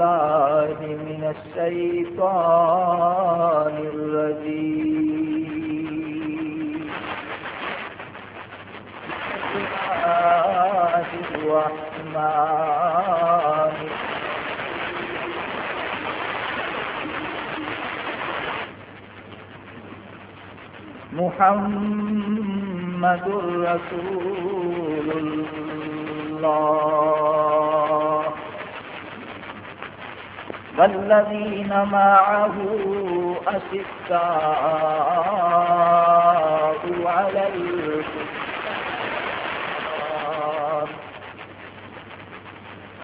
بالله من الشيطان الرجيم. الرحمن محمد رسول الله. والذين معه أشداء على الكفار.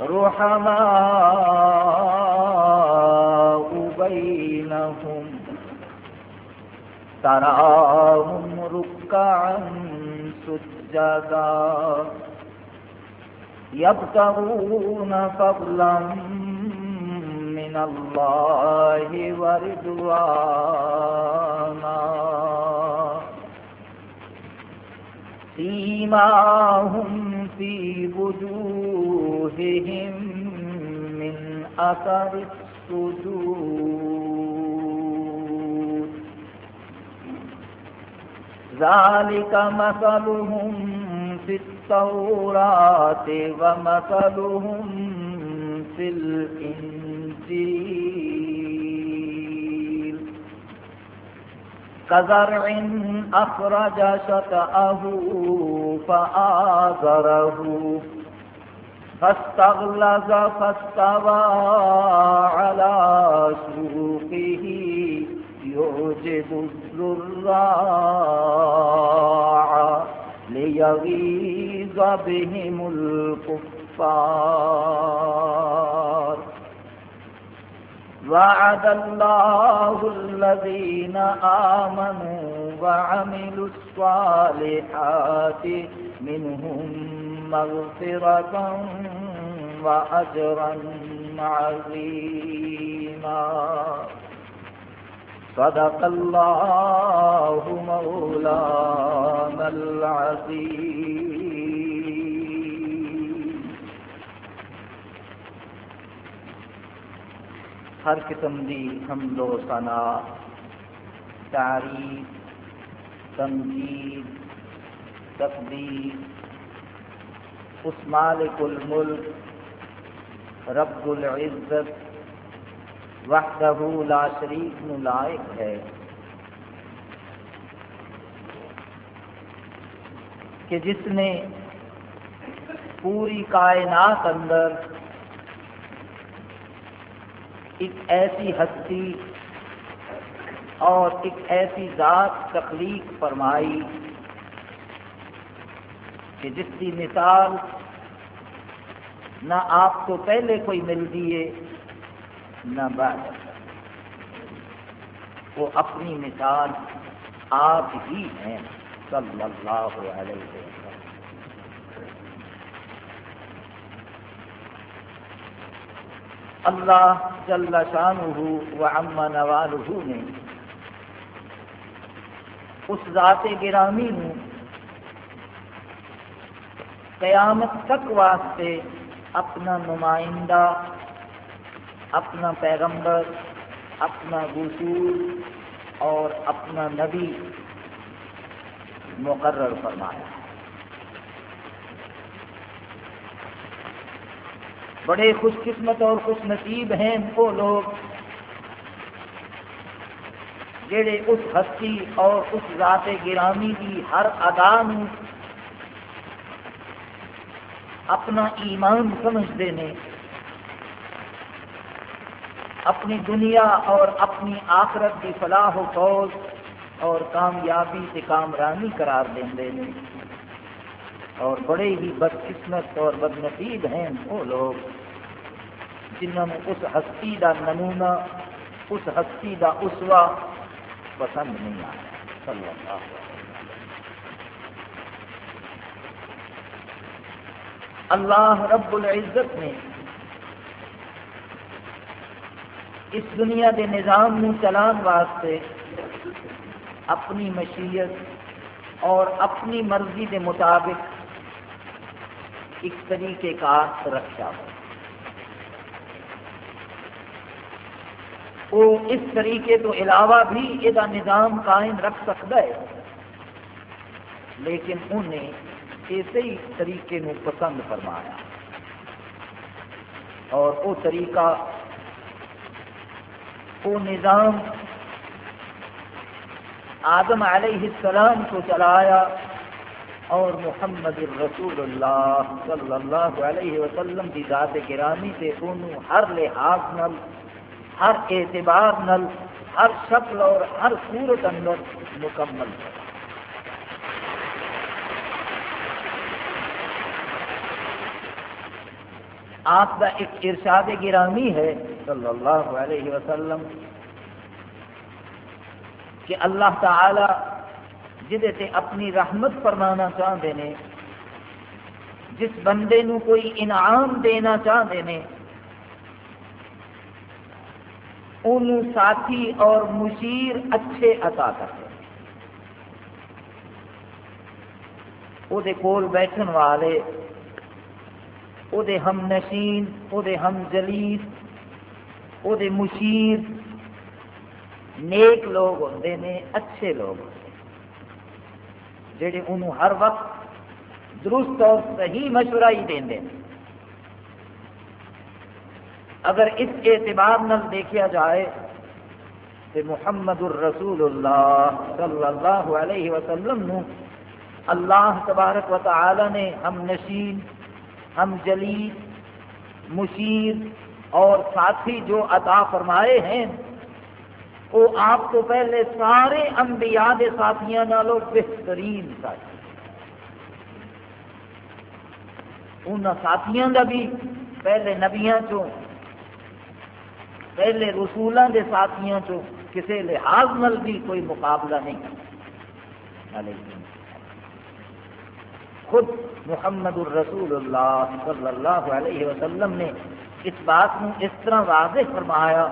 رحماء بينهم. تراهم ركعا سجدا. يبتغون فضلا من الله ورضوانا. سيماهم في وجوههم من أثر السجود. ذلك مثلهم في التوراة ومثلهم في الإنجيل كزرع أخرج شطأه فآزره فاستغلظ فاستوى على سوقه يعجب الزراع ليغيظ بهم الكفار. وعد الله الذين آمنوا وعملوا الصالحات منهم مغفرة وأجرا عظيما. صدق الله مولانا العظيم. ہر قسم دی حمد و ثنا، تعریف تنقید تقدیر، اس مالک الملک، رب العزت، وحدہ لا شریک لائق ہے۔ کہ جس نے پوری کائنات اندر ایک ایسی ہستی اور ایک ایسی ذات تخلیق فرمائی کہ جس کی مثال نہ آپ کو پہلے کوئی ملتی ہے نہ بعد۔ وہ اپنی مثال آپ ہی ہیں، صلی اللہ علیہ وسلم۔ اللہ جل شانہ و عم نوالہ نے۔ اس ذات گرامی نو قیامت تک واسطے اپنا نمائندہ، اپنا پیغمبر، اپنا رسول اور اپنا نبی مقرر فرمایا۔ بڑے خوش قسمت اور خوش نصیب ہیں وہ لوگ جڑے اس ہستی اور اس ذات گرامی کی ہر ادا اپنا ایمان سمجھتے ہیں، اپنی دنیا اور اپنی آخرت کی فلاح و فوج اور کامیابی سے کامرانی قرار دیں اور بڑے ہی بدقسمت اور بد نصیب ہیں وہ لوگ۔ جنہوں نے اس ہستی کا نمونہ، اس ہستی کا اسوا پسند نہیں آیا۔ صلی اللہ علیہ وسلم۔ اللہ رب العزت نے اس دنیا کے نظام نو چلان واسطے اپنی مشیت اور اپنی مرضی کے مطابق ایک طریقہ کار رکھا۔ ہو وہ اس طریقے تو علاوہ بھی یہ نظام قائم رکھ سکتا ہے۔ لیکن انہیں اسی طریقے نو پسند فرمایا۔ اور وہ طریقہ وہ نظام آدم علیہ السلام کو چلایا اور محمد الرسول اللہ صلی اللہ علیہ وسلم کی ذات گرامی سے انہوں ہر لحاظ نل ہر اعتبار نل، ہر شکل اور ہر صورت اندر مکمل۔ آپ کا ایک ارشاد گرامی ہے صلی اللہ علیہ وسلم کہ اللہ تعالی جہے اپنی رحمت فرمانا چاہتے ہیں جس بندے نو کوئی انعام دینا چاہتے ہیں ان ساتھی اور مشیر اچھے عطا کرتے وہ کول بیٹھن والے وہ ہم نشین وہ ہم جلیس وہ مشیر نیک لوگ ہوتے ہیں اچھے لوگ ہوتے جڑے انہوں ہر وقت درست اور صحیح مشورہ ہی دیں دیں اگر اس اعتبار نل دیکھا جائے تو محمد الرسول اللہ صلی اللہ علیہ وسلم نو اللہ تبارک و تعالی نے ہم نشین، ہم جلی مشیر اور ساتھی جو عطا فرمائے ہیں، وہ آپ کو پہلے سارے انبیاء دے ساتھیاں نالوں بہترین ساتھی۔ ان ساتھیاں کا بھی پہلے نبیاں چوں پہلے رسولوں کے ساتھیوں چوں کسی لحاظ نل بھی کوئی مقابلہ نہیں کرتا۔ خود محمد الرسول اللہ صلی اللہ علیہ وسلم نے اس بات کو اس طرح واضح فرمایا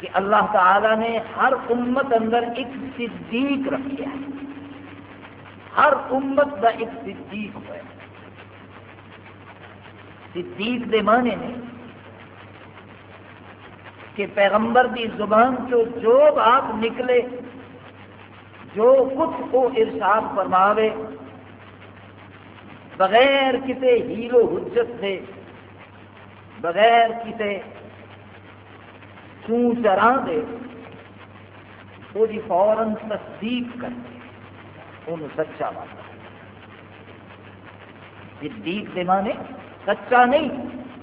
کہ اللہ تعالی نے ہر امت اندر ایک صدیق رکھا ہے۔ ہر امت کا ایک صدیق ہوا ہے۔ صدیق دے معنی نے کہ پیغمبر دی زبان تو جو بات نکلے، جو کچھ وہ ارشاد فرماوے، بغیر کسی ہیرو حجت سے بغیر کسی چون چراں دے، وہ جی فوراً تصدیق کرتے ان سچا مانتا صدیق دے مانے سچا نہیں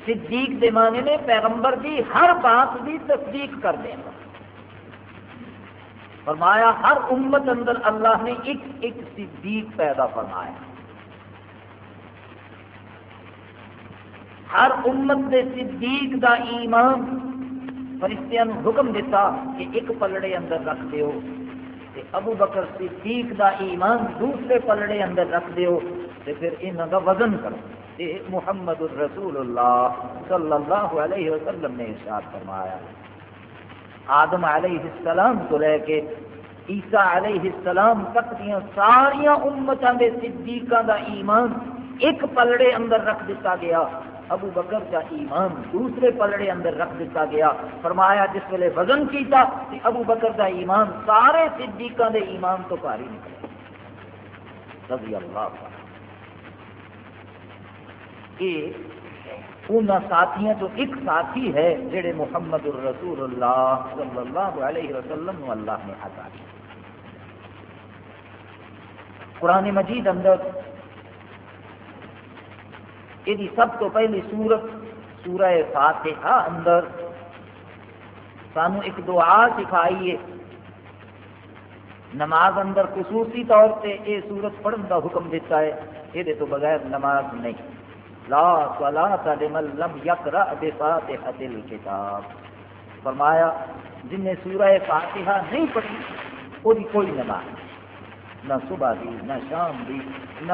صدیق دے مانے نے پیغمبر کی ہر بات کی تصدیق کر دینا فرمایا، ہر امت اندر اللہ نے ایک ایک صدیق پیدا فرمایا۔ ہر امت کے صدیق دا ایمان، فرشتیاں حکم دیتا کہ ایک پلڑے اندر رکھ دیو۔ تے ابو بکر صدیق دا ایمان دوسرے پلڑے اندر رکھ دیو۔ تے پھر انہاں دا وزن کرو۔ تے محمد الرسول اللہ صلی اللہ علیہ وسلم نے ارشاد فرمایا۔ آدم علیہ السلام تو لے کے عیسیٰ علیہ السلام تک دیا ساریا امتوں کے صدیقہ دا ایمان ایک پلڑے اندر رکھ دیتا گیا۔ ابو بکر کا ایمان دوسرے پلڑے اندر رکھ دیتا گیا۔ فرمایا جس ویلے وزن کیتا کہ ابو بکر کا ایمان سارے صدیقہ دے ایمان تو پاری نکلے۔ رضی اللہ یہ ان ساتھیوں تو ایک ساتھی ہے، جڑے محمد الرسول اللہ صلی اللہ علیہ وسلم اللہ نے عطا کیا۔ قرآن مجید اندر یہ سب تو پہلی سورت، سورہ فاتحہ اندر سانو ایک دعا سکھائی ہے۔ نماز اندر خصوصی طور پہ یہ سورت پڑھن کا حکم دیتا ہے یہ تو بغیر نماز نہیں۔ لا صلاة لمن لم یقرأ بفاتحة الكتاب۔ فرمایا، جن نے سورہ فاتحہ نہیں پڑھی وہ کوئی نماز نہ صبح دی نہ شام دی نہ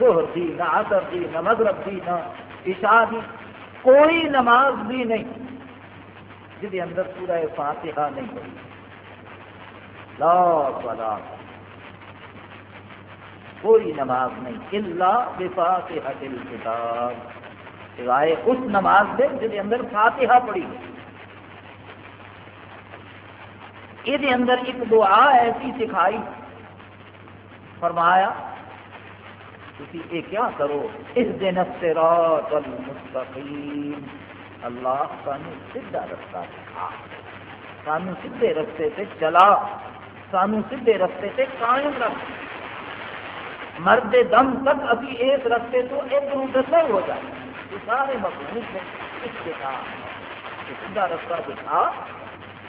ظہر دی نہ عصر دی نہ مغرب دی نہ عشاء دی کوئی نماز بھی نہیں۔ جہد اندر سورہ فاتحہ نہیں پڑی لا صلاة کوئی نماز نہیں اللہ بفاتحہ الکتاب سوائے اس نماز دے جہد اندر فاتحہ پڑی۔ یہ اندر ایک دعا ایسی سکھائی۔ فرمایا تھی یہ کیا کرو؟ اس دن الصراط المستقیم اللہ سانو سیدھا رستہ دکھا سانو سیدھے رستے سے چلا۔ سانو سیدھے رستے سے قائم رکھ۔ مرد دم تک ابھی اس رستے تو ایک ادھر ادھر ہو جائے۔ یہ سارے مخلوق نے اس کے ساتھ سیدھا رستہ دکھا،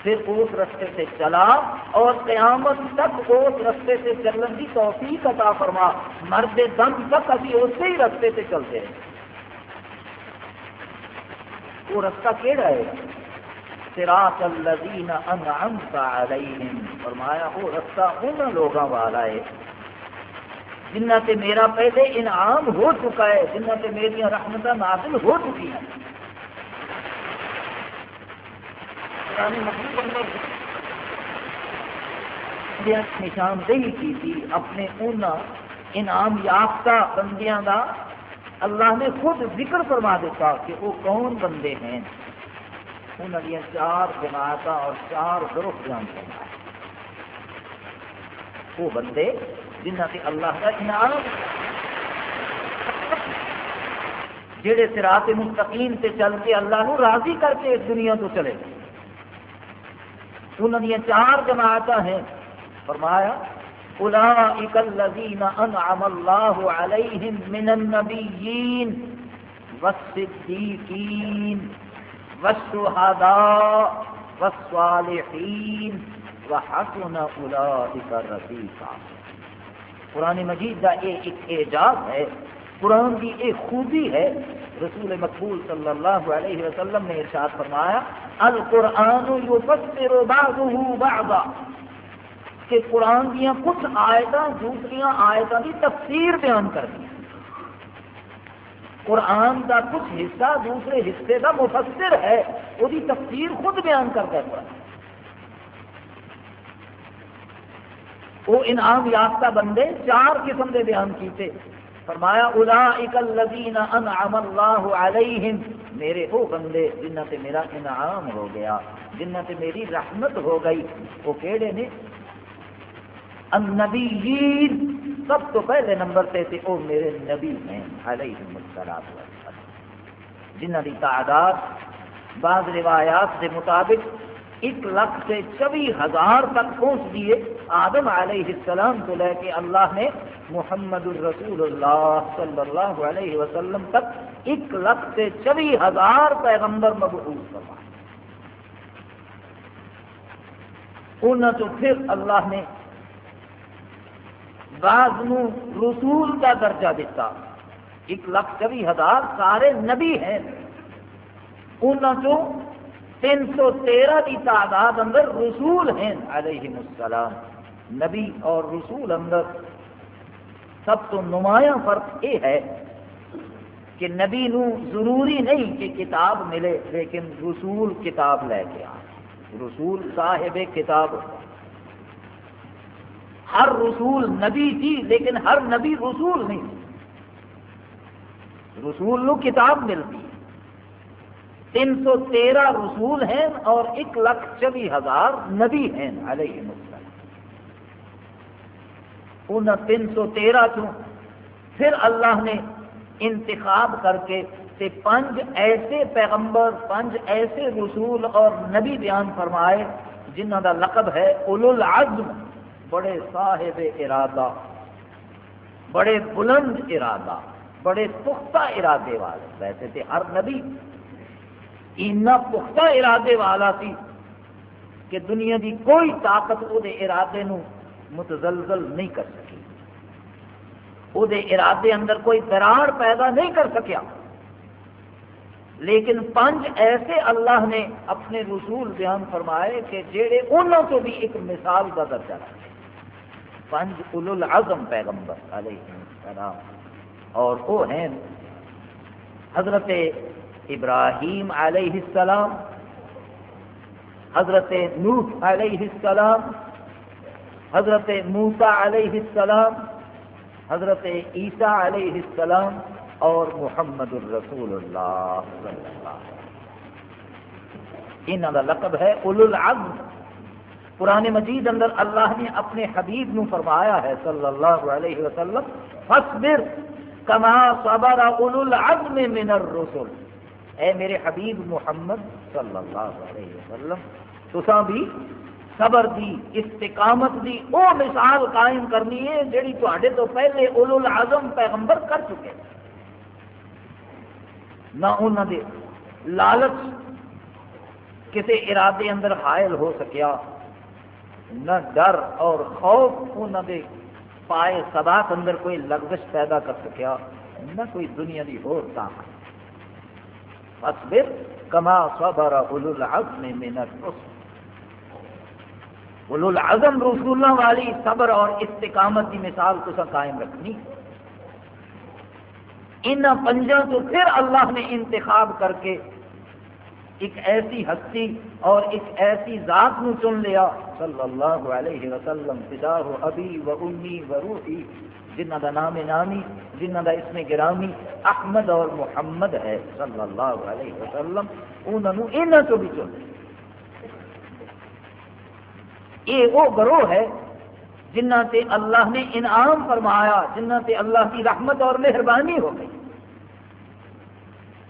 پھر اس رستے سے چلا اور قیامت تک اس رستے سے چلن کی توفیق عطا فرما۔ مرد دم تک ابھی اسی ہی رستے سے چلتے ہیں۔ وہ رستہ کہڑا ہے؟ سراط الذین انعمت علیہم۔ فرمایا، وہ رستہ ان لوگوں والا ہے۔ جنہ سے میرا پہلے انعام ہو چکا ہے، جنہ سے میری رحمت نازل ہو چکی ہیں۔ نشاندہی کی تھی، اپنے ان انعام یافتہ بندیاں کا اللہ نے خود ذکر فرما دیتا کہ وہ کون بندے ہیں۔ انہوں نے چار جماعت اور چار گروہ بیان کرنا وہ بندے جنہ سے اللہ کا انعام جہے سراط مستقیم سے چل کے اللہ نو راضی کر کے اس دنیا تو چلے۔ گئے انہوں نے چار جماعت ہیں۔ فرمایا اولئک الذین انعم اللہ علیہم من النبیین والصدیقین والشہداء والصالحین وحسن اولئک رفیقا۔ قرآن مجید کا یہ ایک اعجاز ہے، قرآن کی ایک خوبی ہے۔ رسول مقبول صلی اللہ علیہ وسلم نے ارشاد فرمایا، القرآن یفسر بعضه بعضا۔ کہ قرآن دیا کچھ آیت دوسری آیتوں کی تفسیر بیان کر دیا قرآن کا کچھ حصہ دوسرے حصے کا مفسر ہے، وہ تفسیر خود بیان کرتا ہے قرآن وہ انعام یافتہ بندے چار قسم کے بیان کیتے۔ فرمایا اولئک الذین انعم اللہ علیہم، میرے وہ بندے، جنہ سے میرا انعام ہو گیا، جنہ سے میری رحمت ہو گئی، وہ کہڑے نے؟ النبیین، سب تو پہلے نمبر سے تھے وہ میرے نبی ہیں، علیہم السلام جنہ کی تعداد بعض روایات کے مطابق ایک لاکھ سے چوبی ہزار تک پہنچ دیے۔ آدم علیہ السلام کو لے کے اللہ نے محمد الرسول اللہ صلی اللہ علیہ وسلم تک ایک لاکھ سے چوبی ہزار پیغمبر مبعوث کروا ان تو پھر اللہ نے بعض رسول کا درجہ دیتا۔ ایک لاکھ چوبی ہزار سارے نبی ہیں۔ ان تین سو تیرہ کی تعداد اندر رسول ہیں۔ علیہ السلام۔ نبی اور رسول اندر سب تو نمایاں فرق یہ ہے کہ نبی نو ضروری نہیں کہ کتاب ملے، لیکن رسول کتاب لے کے آ رسول صاحب کتاب۔ ہر رسول نبی تھی، لیکن ہر نبی رسول نہیں۔ رسول نو کتاب ملتی۔ تین سو تیرہ رسول ہیں اور ایک لاکھ چوبی ہزار نبی ہیں، علیہ السلام۔ ان تین سو تیرہ چوں پھر اللہ نے انتخاب کر کے تے پنج ایسے پیغمبر، پنج ایسے رسول اور نبی بیان فرمائے جنہ کا لقب ہے اولو العزم بڑے صاحب ارادہ، بڑے بلند ارادہ، بڑے پختہ ارادے والے۔ ویسے تھے ہر نبی اتنا پختہ ارادے والا سی کہ دنیا کی کوئی طاقت وہ ارادے نو متزلزل نہیں کر سکی۔ وہ ارادے اندر کوئی درار پیدا نہیں کر سکیا۔ لیکن پنج ایسے اللہ نے اپنے رسول بیان فرمائے کہ جہے انہوں کو بھی ایک مثال کا درجہ رکھے۔ پنج اول العظم پیغمبر علیہ السلام۔ اور وہ ہیں حضرت ابراہیم علیہ السلام، حضرت نوح علیہ السلام، حضرت موسا علیہ السلام، حضرت عیسیٰ علیہ السلام اور محمد الرسول اللہ صلی اللہ انہوں کا لقب ہے اول العزم۔ قرآن مجید اندر اللہ نے اپنے حبیب نو فرمایا ہے صلی اللہ علیہ وسلم فصبر کما صبر اولو العزم من الرسل۔ اے میرے حبیب محمد صلی اللہ علیہ وسلم تسا بھی صبر دی، استقامت دی، او مثال قائم کرنی ہے جیڑی تے تو پہلے اولو العظم پیغمبر کر چکے نہ انہوں دے لالچ کسی ارادے اندر حائل ہو سکیا، نہ ڈر اور خوف انہوں دے پائے صداق اندر کوئی لغزش پیدا کر سکیا، نہ کوئی دنیا کی ہو طاقت۔ فصبر کما صبر اولو العظم من الرسل. اولو العظم رسولوں والی صبر اور استقامت کی مثال تو قائم رکھنی. ان پنجوں تو پھر اللہ نے انتخاب کر کے ایک ایسی ہستی اور ایک ایسی ذات نو چن لیا. صلی اللہ علیہ وسلم فدا ہو ابی و امی و روحی. جنہ کا نام نامی، جنہ کا اسم گرامی، احمد اور محمد ہے، صلی اللہ علیہ وسلم انہوں یہاں چو بھی چن۔ یہ وہ گروہ ہے جنہ تے اللہ نے انعام فرمایا، جنہ تے اللہ کی رحمت اور مہربانی ہو گئی۔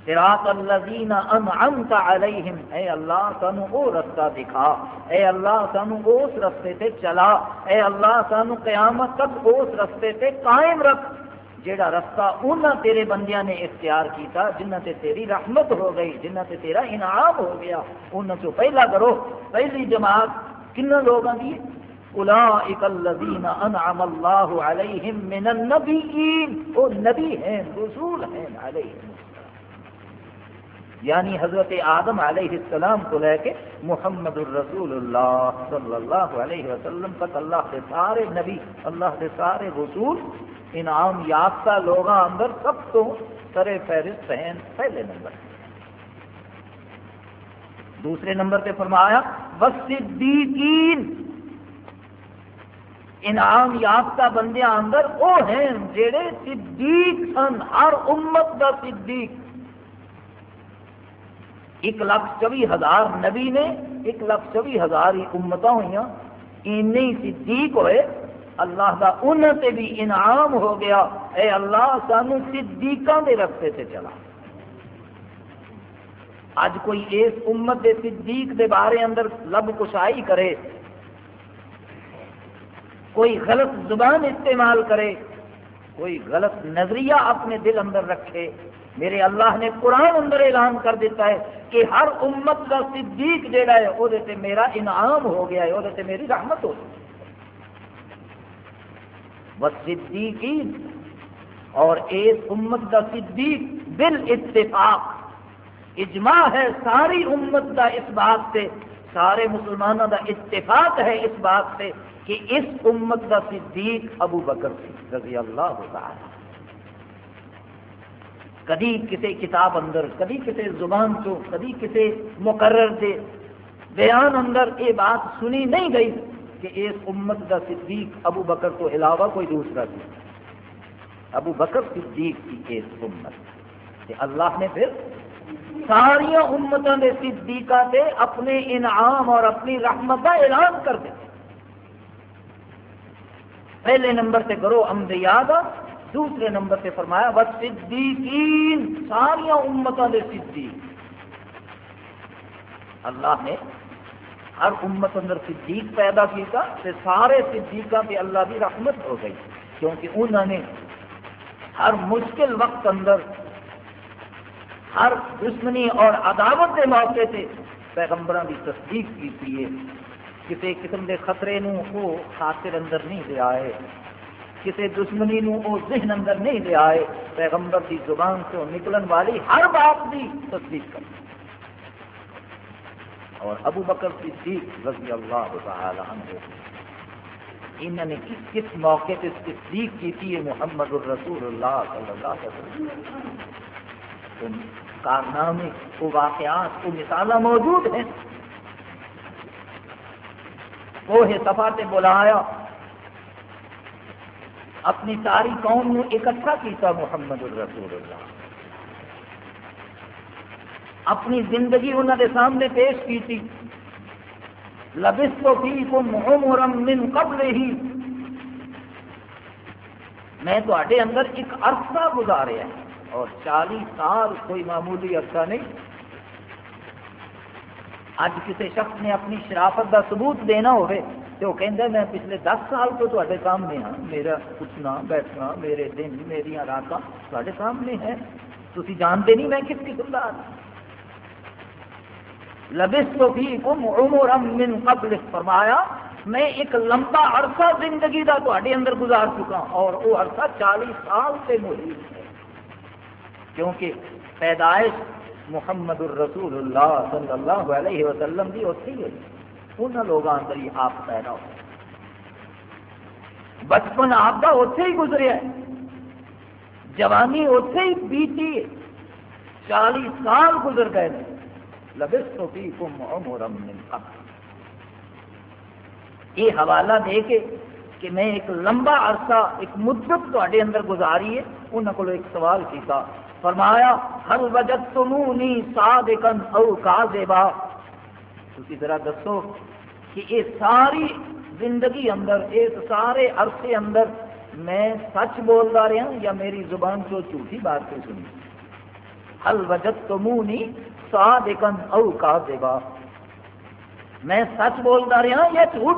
صراط الذین انعمت علیہم، اے اللہ سانو او رستہ دکھا، اے اللہ سانو اس رستے تے چلا، اے اللہ سانو قیامت تک اس رستے تے قائم رکھ۔ جیڑا رستہ انہاں تیرے بندیاں نے اختیار کیتا جنہ تے تیری رحمت ہو گئی جنہ تے تیرا انعام ہو گیا انہاں چو پہلا کرو۔ پہلی جماعت کن لوگوں کی اولئک الذین انعم اللہ علیہم من النبیین۔ وہ نبی ہیں، رسول ہیں علیہم۔ یعنی حضرت آدم علیہ السلام کو لے کے محمد الرسول اللہ صلی اللہ علیہ وسلم تک اللہ کے سارے نبی، اللہ کے سارے رسول، انعام یافتہ لوگوں اندر سب تو سر فہرست ہیں پہلے نمبر۔ دوسرے نمبر پہ فرمایا وصدیقین انعام یافتہ بندیاں اندر وہ ہیں جڑے صدیق سن، ہر امت دا صدیق۔ ایک لاکھ چوبی ہزار نبی نے، ایک لاکھ چوبی ہزار ہی امت ہوئی این صدیق ہوئے، اللہ کا ان سے بھی انعام ہو گیا۔ اے اللہ، سانو صدیقاں دے رستے سے چلا۔ اج کوئی اس امت دے صدیق دے بارے اندر لب کشائی کرے، کوئی غلط زبان استعمال کرے، کوئی غلط نظریہ اپنے دل اندر رکھے۔ میرے اللہ نے قرآن اندر اعلان کر دیتا ہے کہ ہر امت کا صدیق جہا ہے وہ میرا انعام ہو گیا ہے وہ میری رحمت ہو گئی بس صدیقین اور ایک امت کا صدیق بال اتفاق۔ اجماع ہے ساری امت کا اس بات سے، سارے مسلمانوں کا اتفاق ہے اس بات سے کہ اس امت کا صدیق ابو بکر رضی اللہ ہوتا کدی کسی کتاب اندر، کدی کسی زبان چو کدی کسی مقرر دے بیان اندر یہ بات سنی نہیں گئی کہ اس امت کا صدیق ابو بکر تو علاوہ کوئی دوسرا سی ابو بکر صدیق کی اس امت۔ کہ اللہ نے پھر ساریا امتوں کے صدیقہ سے اپنے انعام اور اپنی رحمت کا اعلان کر دیا پہلے نمبر سے کرو انبیاء کا دوسرے نمبر پہ فرمایا، بس صدیقین ساریا امتوں کے صدیق. اللہ نے ہر امت اندر صدیق پیدا کیا تے سارے صدیقہ پہ اللہ کی رحمت ہو گئی، کیونکہ انہوں نے ہر مشکل وقت اندر ہر دشمنی اور عداوت کے موقع سے پیغمبروں کی تصدیق کی کسی قسم کے خطرے نو وہ خاطر اندر نہیں دیا ہے کسی دشمنی نو وہ ذہن اندر نہیں لے آئے، پیغمبر کی زبان سے نکلن والی ہر بات کی تصدیق کر۔ اور ابو بکر صدیق رضی اللہ تعالی عنہ، انہوں نے کس کس موقع پہ تصدیق کی تھی محمد الرسول اللہ صلی اللہ علیہ وسلم؟ کارنامے، وہ واقعات، وہ مثالہ موجود ہیں۔ وہ صفا سے بلایا۔ اپنی ساری قوم نے اکٹھا کیتا محمد الرسول اللہ۔ اپنی زندگی انہوں نے سامنے پیش کی تھی لبس تو فی کم من قبل ہی میں تے اندر ایک عرصہ گزاریا اور چالیس سال کوئی معمولی عرصہ نہیں۔ اج کسی شخص نے اپنی شرافت کا ثبوت دینا ہوئے تو وہ کہہ میں پچھلے دس سال تو تے سامنے ہاں میرا اٹھنا بیٹھنا، میرے دن میری رات تے سامنے ہے تھی جانتے نہیں میں کس قسم کا لبس تو بھی من قبل، فرمایا، میں ایک لمبا عرصہ زندگی کا تے اندر گزار چکا ہاں، اور وہ عرصہ چالیس سال سے محیط ہے۔ کیونکہ پیدائش محمد الرسول اللہ صلی اللہ علیہ وسلم کی اتھی ہوئی۔ ان لوگوں اندر ہی آپ پیدا ہو بچپن آپ کا اتے ہی گزریا ہے جوانی اتے ہی بیتی ہے۔ چالیس سال گزر گئے لبس تو بھی کم عمرم من قبل۔ یہ حوالہ دے کے کہ میں ایک لمبا عرصہ، ایک مدت تے اندر گزاری ہے۔ انہوں کو ایک سوال کیا فرمایا ہر وجد تمونی صادقن او کاذبا؟ تھی ذرا دسو کہ یہ ساری زندگی اندر، اس سارے عرصے اندر میں سچ بولتا رہا یا میری زبان کو جھوٹھی بات پہ سنی؟ ہل وجد تو منہ نہیں سا دیکن او کا دیوا میں سچ بولتا رہا یا جھوٹ؟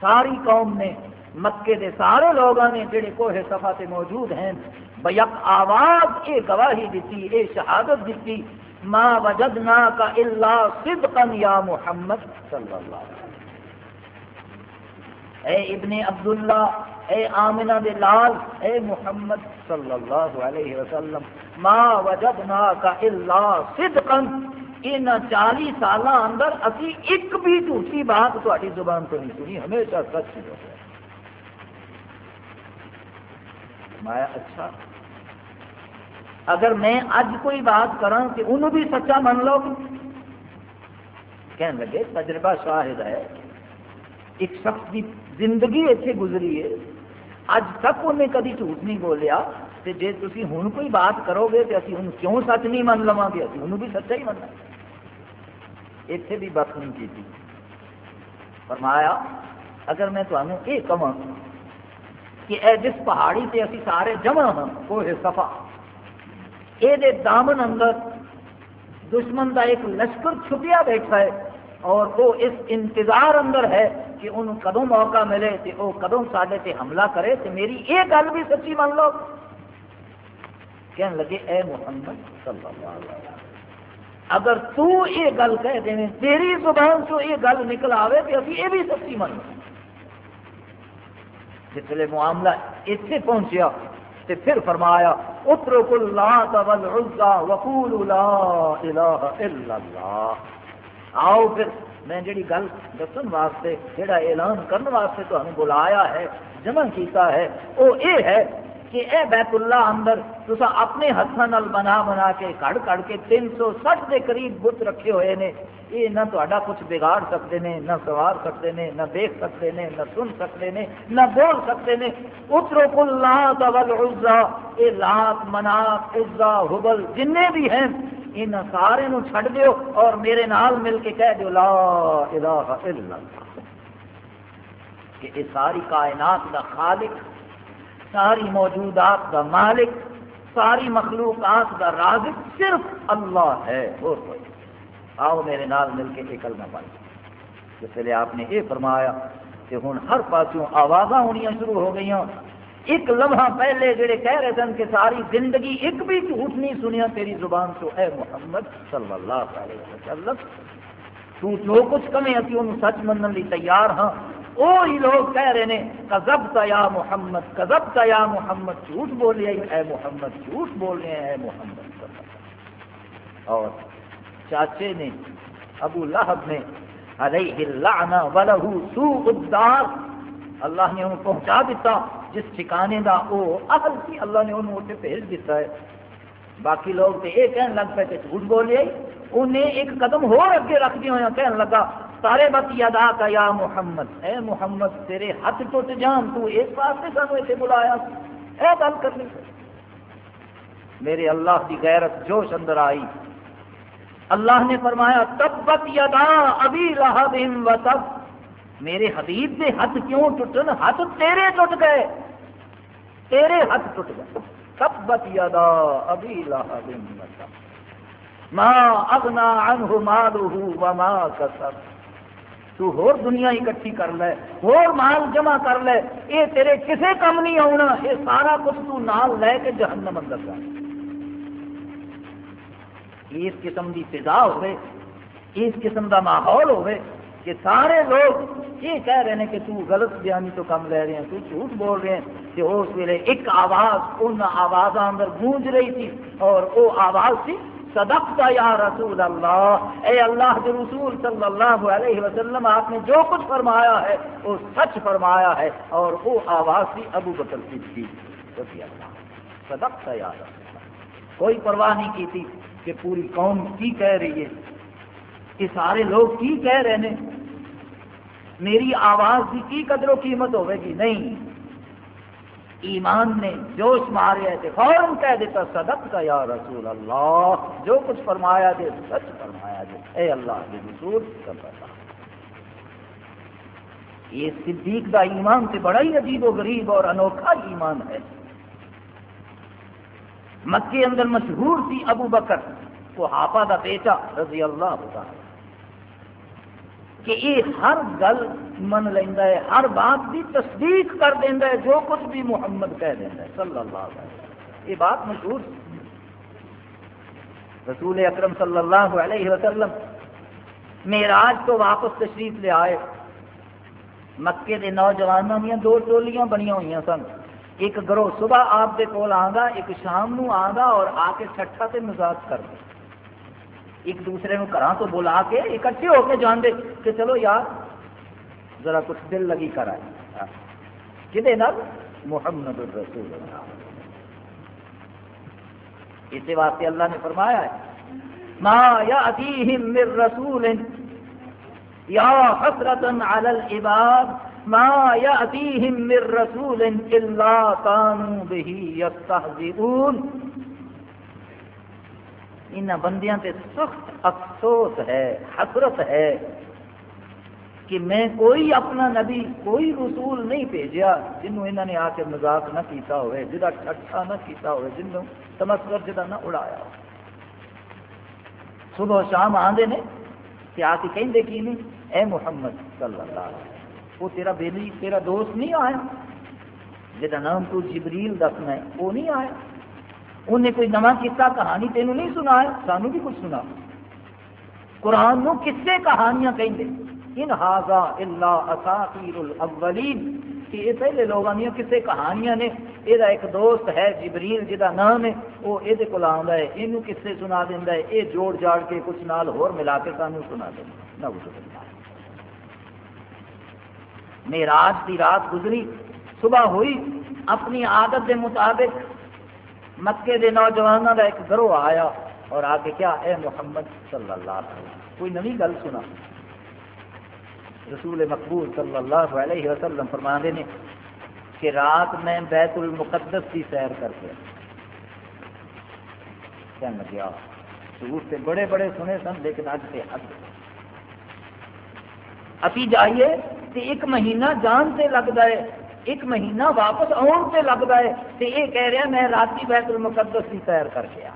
ساری قوم نے، مکے دے سارے لوگوں نے جڑے کوہ سفا سے موجود ہیں، بیک آواز یہ گواہی دیتی یہ شہادت دیتی ما وجدنا کا اللہ صدقا یا محمد صلی اللہ علیہ وسلم. اے ابن عبداللہ، اے آمنہ دے لال اے محمد صلی اللہ علیہ وسلم، ما وجدنا کا اللہ صدقا. ان چالی سال اندر اسی ایک بھی جھوٹی بات تاری زبان تو نہیں سنی، ہمیشہ سچ ہو گیا مایا اچھا اگر میں اج کوئی بات کرا کہ انہوں بھی سچا من لو کہنے لگے تجربہ شاہد ہے ایک شخص کی زندگی اتنے گزری ہے اج تک انہیں کدی جھوٹ نہیں بولیا تو جی تھی ہوں کوئی بات کرو گے تو ابھی ہوں کیوں سچ نہیں من لوا گے؟ ابھی انہوں بھی سچا ہی مننا اتنے بھی بات نہیں کی فرمایا، اگر میں تمہیں یہ کہ اے جس پہاڑی سے اسی سارے جمع ہاں کوہ صفا۔ یہ دامن اندر دشمن کا ایک لشکر چھپیا بیٹھا ہے اور وہ اس انتظار اندر ہے کہ ان کدوں موقع ملے تو وہ کدوں سارے سے حملہ کرے تو میری یہ گل بھی سچی مان لو کہنے لگے اے محمد صلی اللہ علیہ وسلم اگر تو یہ گل کہہ دیں تیری زبان سے یہ گل نکل آئے تو ابھی یہ بھی سچی من جسے معاملہ اتنے پہنچیا تے پھر فرمایا، اترک اللات والعزا وقول لا الہ الا اللہ۔ آؤ پھر، میں جڑی گل دسن واسطے، جڑا اعلان کرنے واسطے تو بلایا ہے، جمع کیتا ہے، وہ یہ ہے کہ اے بیت اللہ اندر تصا اپنے ہاتھوں بنا بنا کے کڑ کڑ کے تین سو سٹھ کے قریب بت رکھے ہوئے نے، یہ نہ تا کچھ بگاڑ سکتے ہیں نہ سوار سکتے ہیں نہ دیکھ سکتے ہیں نہ سن سکتے ہیں نہ بول سکتے ہیں اترو کل لات اول عزا یہ لات مناف عزا، حبل جن بھی ہیں ان سارے نو چھڑ دیو اور میرے نال مل کے کہہ دیو، لا الہ الا اللہ۔ کہ یہ ساری کائنات کا خالق ساری موجودات کا مالک، ساری مخلوقات کا رازق صرف اللہ ہے، اور کوئی آؤ میرے نال مل کے ایک کلمہ پڑھ۔ جس لیے آپ نے یہ فرمایا کہ ہوں ہر پاسوں آواز ہونی شروع ہو گئی ایک لمحہ پہلے جڑے کہہ رہے سن کہ ساری زندگی ایک بھی جھوٹ نہیں سنیا تیری زبان تو اے محمد صلی اللہ علیہ وسلم، تو جو کچھ کمیں ابھی انہوں سچ منن لی تیار ہاں۔ وہی لوگ کہہ رہے ہیں کزب یا محمد کزب یا محمد، جھوٹ بول رہے اے محمد، جھوٹ بول رہے ہیں۔ اے محمد اور چاچے نے، ابو لہب نے، علیہ اللعنہ ولہ سوء الدار، اللہ نے انہوں پہنچا دیتا۔ جس ٹھکانے دا او اہل سی اللہ نے انہوں اسے بھیج دیتا ہے۔ باقی لوگ تو یہ کہنے لگ پے کہ جھوٹ بولے انہیں ایک قدم ہو اگے رکھ دیا کہنے لگا سارے بت یادا کا یا محمد، اے محمد، تیرے ہاتھ ٹوٹ جان، تو اس واسطے سانو اتنے بلایا۔ اے گل کرنی۔ میرے اللہ کی غیرت جوش اندر آئی۔ اللہ نے فرمایا، تبت یدا ابھی رہا و تب۔ میرے حبیب کے ہاتھ کیوں ٹوٹن؟ ہاتھ تیرے ٹوٹ گئے۔ تیرے ہاتھ ٹوٹ گئے۔ تبت یدا ابھی رہا و تب۔ ماں اگنا انہ مالہ وما کسب۔ تو ہور دنیا اکٹھی کر لے، ہور مال جمع کر لے۔ یہ تیرے کسے کم نہیں آنا یہ سارا کچھ تو نال لے کے جہنم اندر جا۔ اس قسم کی فضا ہوئے، اس قسم کا ماحول ہوئے کہ سارے لوگ یہ کہہ رہے ہیں کہ تو غلط بیانی تو کم لے رہے ہیں، تو جھوٹ بول رہے ہیں۔ کہ اس ویلے ایک آواز، ان آواز اندر گونج رہی تھی اور وہ آواز تھی صدقتا یا رسول اللہ؟ اے اللہ کے رسول صلی اللہ علیہ وسلم، آپ نے جو کچھ فرمایا ہے، وہ سچ فرمایا ہے اور وہ آواز تھی ابو بکر صدیق رضی اللہ صدقتا یا رسول اللہ۔ کوئی پرواہ نہیں کی تھی کہ پوری قوم کی کہہ رہی ہے۔ کہ سارے لوگ کی کہہ رہے ہیں؟ میری آواز کی کی قدر و قیمت ہوے گی؟ نہیں۔ ایمان نے جوش مارے تھے فوراً کہہ دیتا صدق کا یا رسول اللہ، جو کچھ فرمایا دے، سچ فرمایا دے۔ اے اللہ کے رسول یہ صدیق کا ایمان سے بڑا ہی عجیب و غریب اور انوکھا ایمان ہے۔ مکے اندر مشہور تھی ابو بکر وہ ہاپا دا بیٹا رضی اللہ ہوتا ہے کہ یہ ہر گل من لینا ہے، ہر بات کی تصدیق کر دینا ہے، جو کچھ بھی محمد کہہ دینا ہے، صلی اللہ علیہ وسلم۔ یہ بات مشہور رسول اکرم صلی اللہ علیہ وسلم میراج تو واپس تشریف لے آئے۔ مکے کے نوجوانوں دیا دو ٹولیاں بنیا ہوئی سن۔ ایک گروہ صبح آپ کے کول آگا ایک شام نو آگا اور آ کے چھٹا سے مزاج کر دے۔ ایک دوسرے کو گھر تو بلا کے اکٹھے ہو کے جان دے کہ چلو یار، ذرا کچھ دل لگی کر آئے کہ محمد الرسول اللہ۔ اسی واسطے اللہ نے فرمایا ہے، ما یاتیہم من رسول، یا حسرت علی العباد، ما یاتیہم من رسول الا كانوا به یستهزئون ان بندیاں تے سخت افسوس ہے، حسرت ہے کہ میں کوئی اپنا نبی، کوئی رسول نہیں بھیجا جنہوں انہوں نے آ کے مزاق نہ کیتا ہوئے جدا ٹھٹا نہ کیتا ہوئے، جنہوں تمسکر جدا نہ اڑایا ہو صبح شام آدھے نے کہ آ کے کہیں کی نہیں؟ اے محمد صلی اللہ علیہ وسلم، وہ تیرا بیلی، تیرا دوست نہیں آیا؟ جہاں نام تو جبریل دسنا ہے، وہ نہیں آیا؟ انہیں کوئی نواں قصہ کہانی تینوں نہیں سنا ہے سانو بھی کچھ سنا۔ قرآن نو کسے کہانیاں کہیں ان ہاضا اللہ اساطیر الاولین کہ یہ پہلے لوگوں نے کسے کہانیاں نے؟ یہ ایک دوست ہے جبریل جی جہاں نام ہے، وہ یہ کو ہے، یہ کسے سنا دینا ہے؟ یہ جوڑ جاڑ کے کچھ نال ہور ملا کے سانو سنا دینا نہ میراج کی رات گزری، صبح ہوئی، اپنی عادت کے مطابق مکے دے نوجوانوں کا ایک گروہ آیا اور آ کے کیا، اے محمد صلی اللہ علیہ وسلم، کوئی نئی گل سنا؟ رسول مقبول صلی اللہ علیہ وسلم فرما نے کہ رات میں بیت المقدس کی سیر کر کے۔ کہنے لگیا سور سے بڑے بڑے سنے سن، لیکن اج سے حد۔ ابھی جائیے کہ ایک مہینہ جان سے لگتا ہے۔ ایک مہینہ واپس آن سے لگتا ہے تو یہ کہہ رہا میں رات بیت المقدس کی سیر کر کے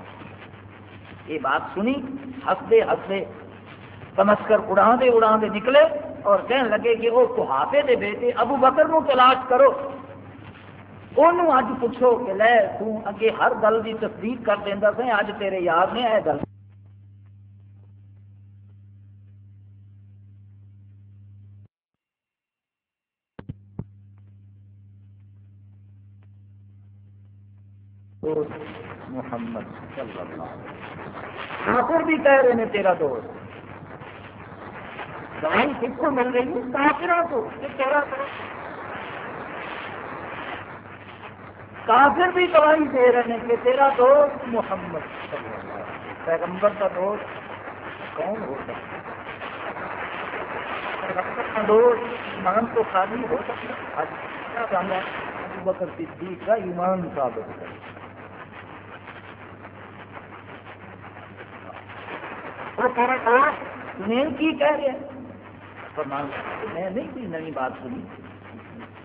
یہ بات سنی ہستے ہستے تمسکر اڑا دے اڑا دے نکلے اور کہنے لگے کہ وہ کہافے دے بیٹے، ابو بکر نو تلاش کرو۔ انہوں اج پوچھو کہ لے تو اگے ہر گل کی تصدیق کر دینا سا اج تیرے یاد نے یہ گل۔ محمد صلی اللہ کافر بھی کہہ رہے ہیں تیرا دوست۔ دوائی کس کو مل رہی ہے؟ کافروں کو۔ تیرا کافر بھی دوائی دے رہے ہیں کہ تیرا دوست محمد صلی اللہ علیہ وسلم۔ پیغمبر کا دوست کون ہو سکتا دوست ایمان تو خالی ہو سکتا آج بکر صدیق کا ایمان ثابت ہے سنیل کی کہہ رہے فرمان میں نہیں کوئی نئی بات سنی۔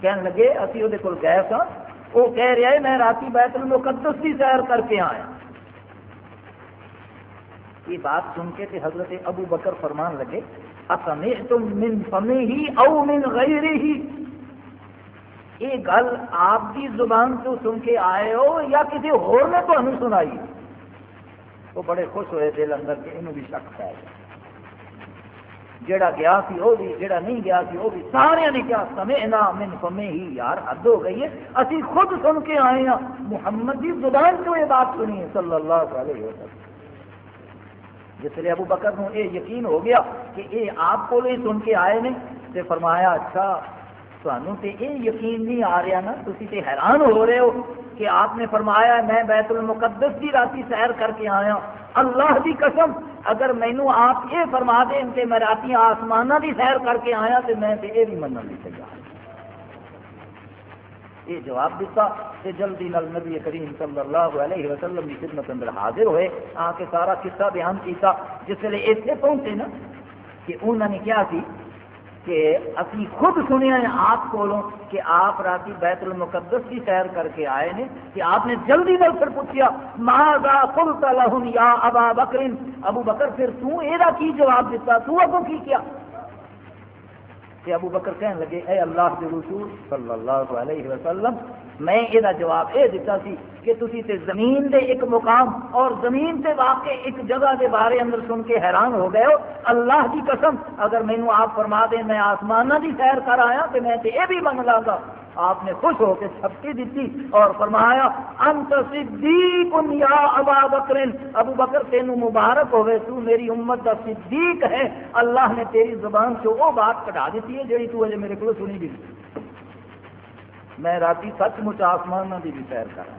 کہنے لگے ابھی وہ گئے سا وہ کہہ رہا ہے میں رات بیت المقدس کی سیر کر کے آیا یہ بات سن کے تے حضرت ابو بکر فرمان لگے تم من ہی او من ہی یہ گل آپ کی زبان تو سن کے آئے ہو یا کسی اور نے تمہیں سنائی وہ بڑے خوش ہوئے دل اندر کہ انہوں بھی شک پہ جڑا گیا سی وہ بھی جڑا نہیں گیا سی وہ بھی سارے نے کیا سمے نہ من فمے ہی یار، حد ہو گئی ہے۔ اسی خود سن کے آئے ہیں۔ محمد کی زبان تو یہ بات سنی ہے، صلی اللہ علیہ وسلم۔ جس لیے ابو بکر نو یہ یقین ہو گیا کہ یہ آپ کو سن کے آئے نے تے فرمایا اچھا تمہوں تے یہ یقین نہیں آ رہا نا تھی تے حیران ہو رہے ہو۔ کہ آپ نے فرمایا میں بیت المقدس کی راتی سیر کر کے آیا اللہ کی قسم، اگر مینو آپ یہ فرما دیں کہ میں راتی آسمان کی سیر کر کے آیا تو میں یہ بھی منع نہیں تیار یہ جواب دیتا کہ جلدی نل نبی کریم صلی اللہ علیہ وسلم کی خدمت اندر حاضر ہوئے، آ کے سارا قصہ بیان کیتا، جس ویلے اتنے پہنچے نا، کہ انہوں نے کیا کی کہ اسی خود سنیا ہے آپ کو کہ آپ رات بیت المقدس کی سیر کر کے آئے نے کہ آپ نے جلدی نل پھر پوچھا ماضا قلت لهم یا ابا بکر؟ ابو بکر پھر تو کی جواب دیتا، تو اگوں کی کیا؟ کہ ابو بکر کہنے لگے، اے اللہ کے رسول صلی اللہ علیہ وسلم، میں یہ جواب یہ دیتا سی کہ تسی تے زمین دے ایک مقام اور زمین سے واقع ایک جگہ دے بارے اندر سن کے حیران ہو گئے ہو۔ اللہ کی قسم، اگر مینو آپ فرما دیں میں آسمانہ دی سیر کر آیا، تو میں تے یہ بھی منگ لاں گا۔ آپ نے خوش ہو کے چھپکی دیتی اور فرمایا، انت صدیق یا ابا بکر، ابو بکر تین مبارک ہوئے، تو میری امت کا صدیق ہے، اللہ نے تیری زبان سے وہ بات کٹا دیتی ہے جی تو اجے میرے کو سنی بھی میں رات سچ مچ آسمان کی بھی سیر کر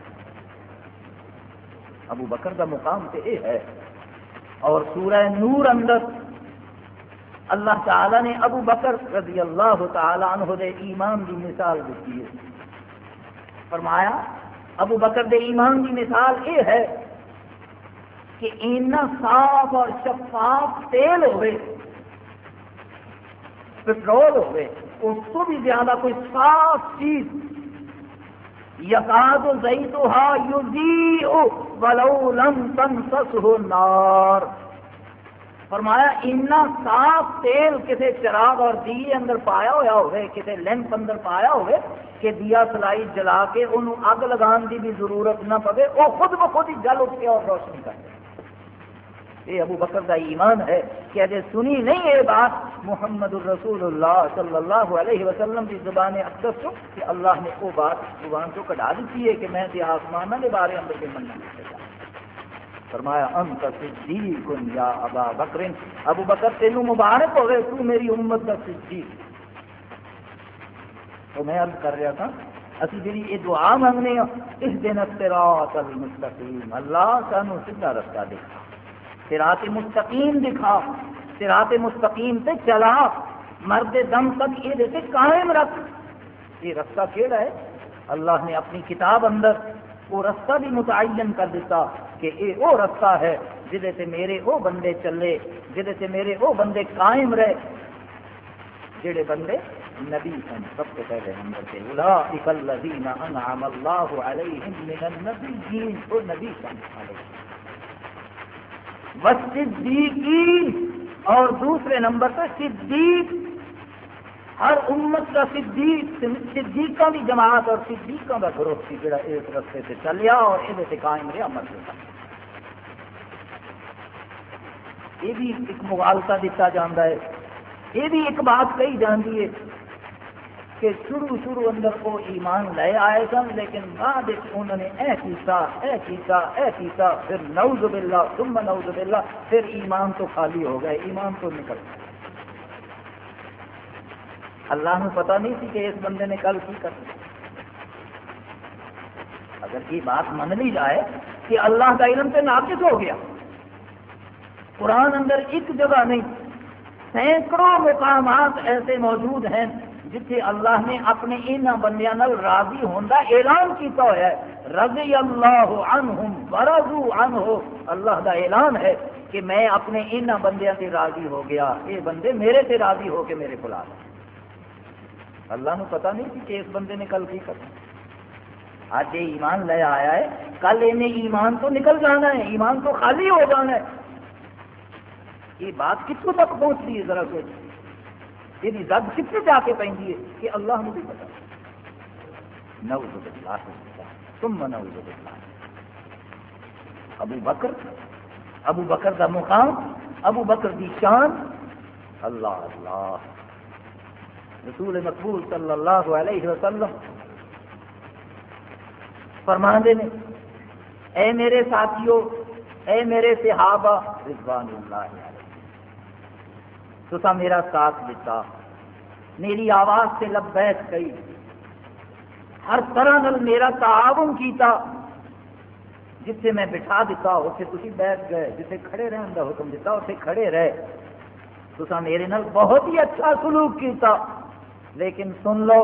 ابو بکر کا مقام تو یہ ہے اور سورہ نور اندر اللہ تعالی نے ابو بکر رضی اللہ تعالی عنہ دے ایمان کی مثال دیتی ہے۔ فرمایا، ابو بکر دے ایمان کی مثال یہ ہے کہ اینا صاف اور شفاف تیل ہوئے، پٹرول ہوئے، اس کو بھی زیادہ کوئی صاف چیز۔ یقاد زیتها یضیء ولو لم تنسسه النار۔ فرمایا اتنا صاف تیل کسی چراغ اور دیے اندر پایا ہوا ہوئے کسی لمپ اندر پایا ہوئے، کہ دیا سلائی جلا کے انہوں اگ لگان دی بھی ضرورت نہ پوے، وہ خود بخود ہی جل اٹھ کے اور روشنی کرے یہ ابو بکر کا ایمان ہے کہ اجے سنی نہیں یہ بات محمد الرسول اللہ صلی اللہ علیہ وسلم کی زبان اقدس کہ اللہ نے وہ بات زبان کو کٹا دیتی ہے کہ میں تے آسمان کے بارے اندر کے مننا نہیں فرمایا، انت صدیق یا ابا بکر، ابو بکر تینوں مبارک ہوئے، تو میری امت کا صدیق۔ تو میں عرض کر رہا تھا، اسی جی یہ دعا مانگنے اس دن الصراط المستقیم، اللہ سانو سیدھا رستہ دکھا۔ سرات مستقیم دکھا سرات مستقیم سے چلا۔ مرد دم تک یہ دیتے قائم رکھ۔ یہ رستہ کہڑا ہے؟ اللہ نے اپنی کتاب اندر وہ رستہ بھی متعین کر دیتا۔ کہ یہ وہ رستہ ہے جہے سے میرے وہ بندے چلے جہے سے میرے وہ بندے قائم رہے۔ جڑے بندے نبی سن سب سے پہلے نمبر سے اولئک الذین انعم اللہ علیہم من النبیین، وہ نبی سن علیہ صدیقین، اور دوسرے نمبر پہ صدیق ہر امت کا صدیق صدیقوں کی جماعت اور صدیقوں کا گروہ سی جڑا اس رستے سے چلیا اور یہ قائم رہا مرد یہ بھی ایک مغالطہ دیتا جاتا ہے۔ یہ بھی ایک بات کہی جاتی ہے کہ شروع شروع اندر وہ ایمان لے آئے سن، لیکن بعد انہوں نے اے کیتا اے کیتا اے کیتا، پھر نعوذ باللہ، ثم نعوذ باللہ، پھر ایمان تو خالی ہو گئے، ایمان تو نکل گئے۔ اللہ نے پتا نہیں تھی کہ اس بندے نے کل کی کرنا اگر یہ بات من لی جائے کہ اللہ کا علم سے ناقص ہو گیا۔ قرآن اندر ایک جگہ نہیں، سینکڑوں مقامات ایسے موجود ہیں جتھے اللہ نے اپنے یہاں بندیاں راضی ہونے اعلان کیتا ہوا ہے۔ رضی اللہ عنہم ورضو عنہ، اللہ دا اعلان ہے کہ میں اپنے یہاں بندیاں سے راضی ہو گیا۔ یہ بندے میرے سے راضی ہو کے میرے کو لا اللہ نو پتا نہیں کہ اس بندے نے کل کی کرنا۔ آج یہ ایمان لے آیا ہے، کل انہیں ایمان تو نکل جانا ہے، ایمان تو خالی ہو جانا ہے۔ یہ بات کتوں تک پہنچتی ہے ذرا سوچ۔ یہ زد کتنے جا کے پہ کہ اللہ مجھے پتا نعوذ باللہ تم نعوذ باللہ۔ ابو بکر ابو بکر کا مقام، ابو بکر کی شان۔ اللہ اللہ۔ رسول مقبول صلی اللہ علیہ وسلم فرما دے نے، اے میرے ساتھیوں اے میرے صحابہ، رضوان اللہ تو میرا ساتھ دیتا میری آواز سے لبیک گئی۔ ہر طرح نل میرا تعاون کیتا۔ جتنے میں بٹھا دیتا اتنے تھی بیٹھ گئے۔ جتنے کھڑے رہن کا حکم دیتا اتنے کھڑے رہے۔ تو میرے نال بہت ہی اچھا سلوک کیتا۔ لیکن سن لو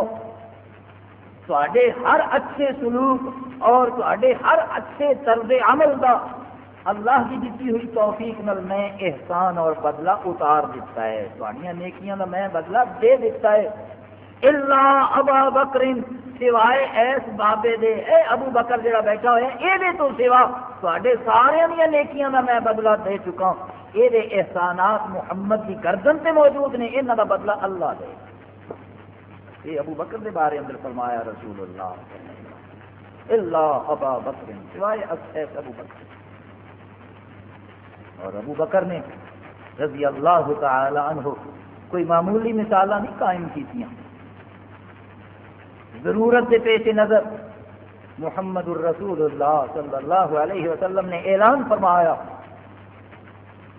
تے ہر اچھے سلوک اور تے ہر اچھے طرز عمل دا اللہ کی دیتی ہوئی توفیق نل میں احسان اور بدلہ اتار دیتا ہے۔ تھوڑی نیکیاں دا میں بدلہ دے دیتا ہے۔ اللہ ابا بکر سوائے ایس بابے دے۔ اے ابو بکر جڑا بیٹھا ہوا ہے یہ تو سوا تے سارے دیا نیکیاں دا میں بدلہ دے چکا ہوں۔ یہ احسانات محمد کی گردن سے موجود نے یہاں دا بدلہ اللہ دے۔ یہ ابو بکر کے بارے اندر فرمایا، رسول اللہ اللہ ابا بکر، سوائے ابو بکر۔ اور ابو بکر نے رضی اللہ تعالی عنہ کوئی معمولی مثالہ نہیں قائم کی ضرورت کے پیش نظر محمد الرسول اللہ صلی اللہ علیہ وسلم نے اعلان فرمایا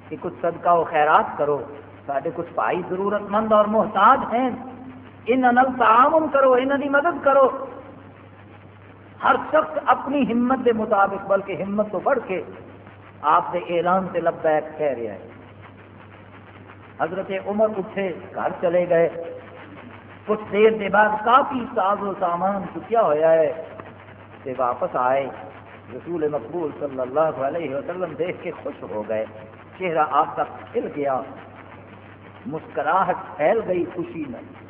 کہ کچھ صدقہ و خیرات کرو سارے کچھ بھائی ضرورت مند اور محتاج ہیں۔ یہاں تعاون کرو یہاں کی مدد کرو۔ ہر شخص اپنی ہمت کے مطابق، بلکہ ہمت تو بڑھ کے آپ کے اعلان سے لبیک کہہ رہا ہے۔ حضرت عمر اٹھے، گھر چلے گئے۔ کچھ دیر کے بعد کافی ساز و سامان چکیا ہوا ہے۔ کہ واپس آئے۔ رسول مقبول صلی اللہ علیہ وسلم دیکھ کے خوش ہو گئے۔ چہرہ آپ تک کھل گیا۔ مسکراہٹ پھیل گئی، خوشی میں۔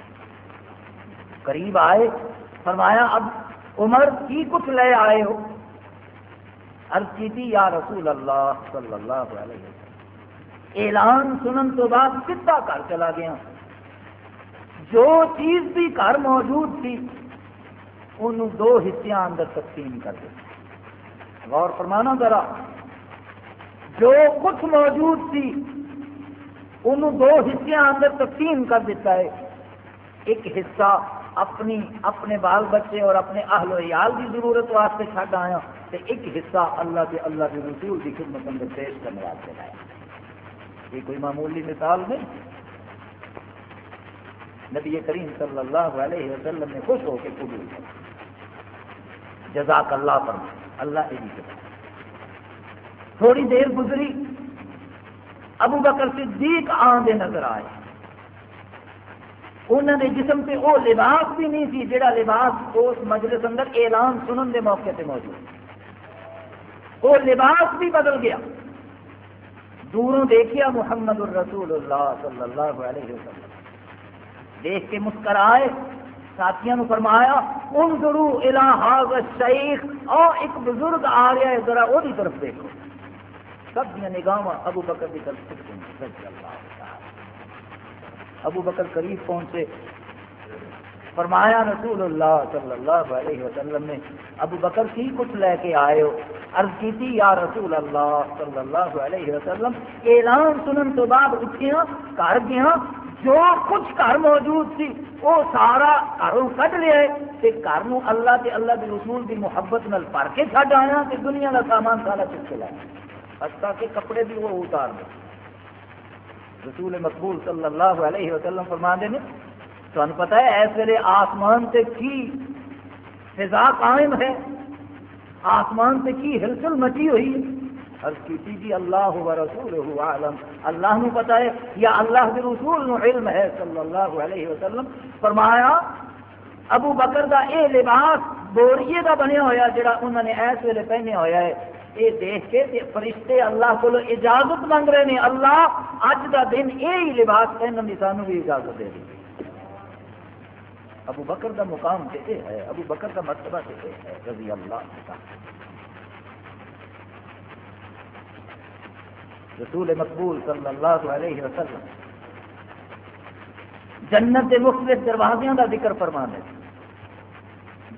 قریب آئے، فرمایا، اب عمر کی کچھ لے آئے ہو؟ عرض کی تھی، یا رسول اللہ صلی اللہ علیہ وسلم، اعلان سنن تو بعد سیدھا گھر چلا گیا۔ جو چیز بھی گھر موجود تھی، ان دو حصوں اندر تقسیم کر دیا غور فرمانا ذرا، جو کچھ موجود تھی، ان دو حصوں اندر تقسیم کر دیتا ہے۔ ایک حصہ اپنی اپنے بال بچے اور اپنے اہل و عیال کی ضرورت واسطے چڈ آیا تو ایک حصہ اللہ کے اللہ کے رسول کی خدمت اندر پیش کرنے واسطے لایا۔ یہ کوئی معمولی مثال نہیں۔ نبی کریم صلی اللہ علیہ وسلم نے خوش ہو کے قبول کیا۔ جزاک اللہ پر اللہ یہ تھوڑی دیر گزری، ابو بکر صدیق آن دے نظر آئے۔ انہوں نے جسم سے وہ لباس بھی نہیں سی جڑا لباس اس مجلس اندر اعلان سنن دے موقع پہ موجود۔ وہ لباس بھی بدل گیا۔ دوروں دیکھیا محمد الرسول اللہ صلی اللہ علیہ وسلم۔ دیکھ کے مسکرائے ساتھیوں نے فرمایا ان ضرور الہ شیخ اور ایک بزرگ آ رہا ہے، ذرا وہ طرف دیکھو۔ سب دیا نگاہ ابو بکر کی طرف۔ اللہ۔ ابو بکر قریب پہنچے۔ فرمایا رسول اللہ صلی اللہ علیہ وسلم نے، ابو بکر کی کچھ لے کے آئے۔ ہو عرض کی تھی، یا رسول اللہ صلی اللہ علیہ وسلم، اعلان سنن تو بعد اٹھیا گھر گیا۔ جو کچھ گھر موجود سی وہ سارا گھروں کٹ لیا۔ ہے گھر اللہ کے اللہ کے رسول کی محبت نال پڑ کے چڈ آیا۔ کہ دنیا کا سامان سارا چک کے لایا اچھا کہ کپڑے بھی وہ اتار دیں رسول مقبول صلی اللہ علیہ وسلم فرما دے نے تمہیں پتا ہے اس ویلے آسمان سے کی فضا قائم ہے۔ آسمان سے کی ہلچل مچی ہوئی عرض کی جی اللہ و رسول عالم اللہ نو پتا ہے، یا اللہ کے رسول نو علم ہے صلی اللہ علیہ وسلم۔ فرمایا، ابو بکر دا اے لباس بوریے دا بنیا ہوا جڑا انہوں نے ایس ویلے پہنے ہوا ہے۔ یہ دیکھ کے فرشتے اللہ کو اجازت منگ رہے ہیں اللہ اج دا دن یہ لباس پہننے کی سانو بھی اجازت دے دی۔ ابو بکر دا مقام سے ہے، ابو بکر کا مرتبہ سے ہے، رضی اللہ رسول مقبول صلی اللہ علیہ وسلم جنت کے مختلف دروازوں کا ذکر فرما دے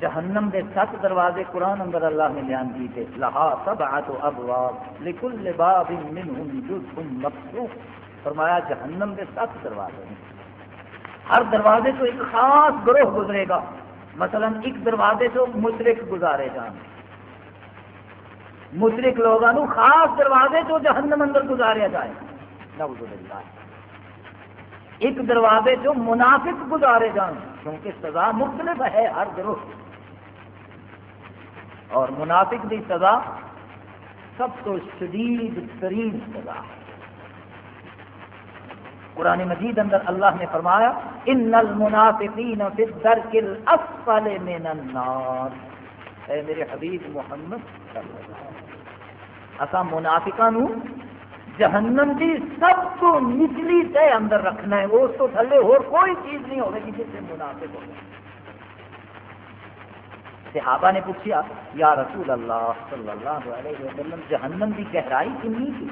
جہنم دے سات دروازے قرآن اندر اللہ نے بیان کیتے لہا سبعت ابواب لکل باب منہم جزء مقصوف فرمایا جہنم دے سات دروازے ہیں۔ ہر دروازے تو ایک خاص گروہ گزرے گا۔ مثلا ایک دروازے تو مشرق گزارے جان۔ مشرق لوگوں خاص دروازے تو جہنم اندر گزاریا جائے نعوذ باللہ۔ ایک دروازے جو منافق گزارے جان۔ کیونکہ سزا مختلف ہے ہر گروہ اور منافق دی سزا سب تو شدید ترین سزا قرآن مجید اندر اللہ نے فرمایا، ان المنافقین فی الدرک الاسفل من النار. اے میرے حبیب محمد صلی اللہ علیہ وسلم اسا منافقاں جہنم کی سب تو نچلی تہ اندر رکھنا ہے، اس تو تھلے اور کوئی چیز نہیں ہوگی جس سے منافق ہو صحابہ نے پوچھا، یا رسول اللہ صلی اللہ علیہ وسلم، جہنم کی گہرائی کنی تھی؟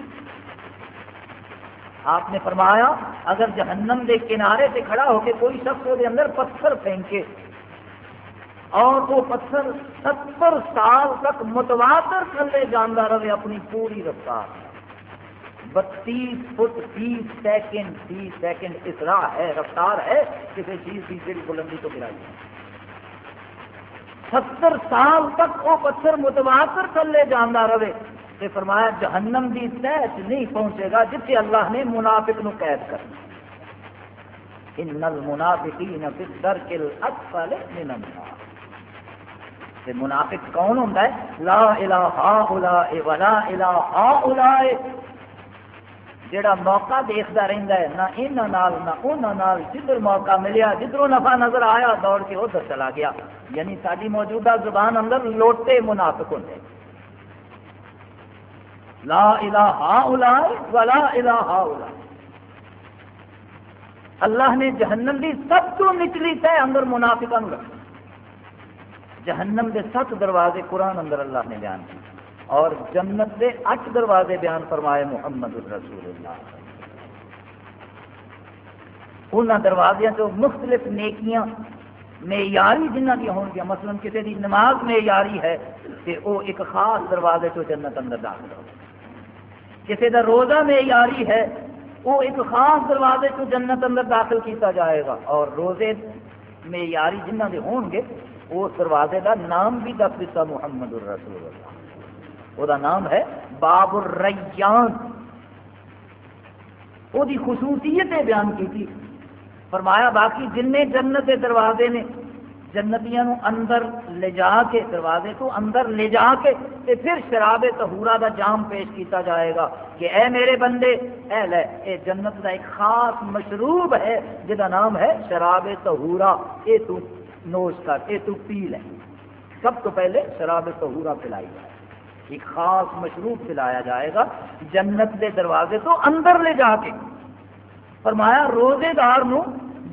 آپ نے فرمایا، اگر جہنم دے کنارے سے کھڑا ہو کے کوئی شخص وہ اندر پتھر پھینکے، اور وہ پتھر ستر سال تک متواتر تھلے جانا رہے اپنی پوری رفتار۔ بتیس فٹ تیس سیکنڈ تیس سیکنڈ اسرا ہے، رفتار ہے، کسی چیز کی جڑی بلندی تو گرائی۔ ہے ستر سال تک وہ پتھر متواتر تھلے جانا رہے۔ کہ فرمایا، جہنم دی تہ نہیں پہنچے گا جتنے اللہ نے منافق نو قید کرنا ان المنافقین فی الدرک الاسفل من النار۔ تے منافق کون ہوندا ہے؟ لا الہ الا ولا الہ الا جڑا موقع دیکھتا رہتا ہے، نہ انہاں نال، نہ انہاں نال، جدھر موقع ملیا جدھروں نفع نظر آیا، دوڑ کے ادھر چلا گیا۔ یعنی ساری موجودہ زبان اندر لوٹے منافق ہوتے ہیں لا الہ ولا الہ اللہ نے جہنم دی سب تو نچلی تہ اندر منافقہ رکھا۔ جہنم دے سات دروازے قرآن اندر اللہ نے بیان کی اور جنت دے اٹھ دروازے بیان فرمائے محمد الرسول اللہ۔ ان دروازے تو مختلف نیکیاں، معیاری جنہ کی ہون گیا مثلا کسی کی نماز معیاری ہے کہ وہ ایک خاص دروازے تو جنت اندر داخل ہو۔ کسی کا روزہ میں یاری ہے وہ ایک خاص دروازے کو جنت اندر داخل کیتا جائے گا۔ اور روزے میں یاری جنہ کے ہون گے، اس دروازے کا نام بھی دس دیتا محمد الرسول اللہ۔ وہ نام ہے باب الریان وہ خصوصیت بیان کی تھی۔ فرمایا باقی جن جنت کے دروازے نے جنتیاں اندر لے جا کے دروازے تو اندر لے جا کے تے پھر شراب تہورا دا جام پیش کیتا جائے گا کہ اے میرے بندے، اے لے، اے جنت دا ایک خاص مشروب ہے جہاں نام ہے شراب تہورا اے تو نوش کر اے تو پی لے سب تو پہلے شراب تہورا پلائی جائے۔ ایک خاص مشروب پلایا جائے گا جنت دے دروازے تو اندر لے جا کے۔ فرمایا روزے دار نو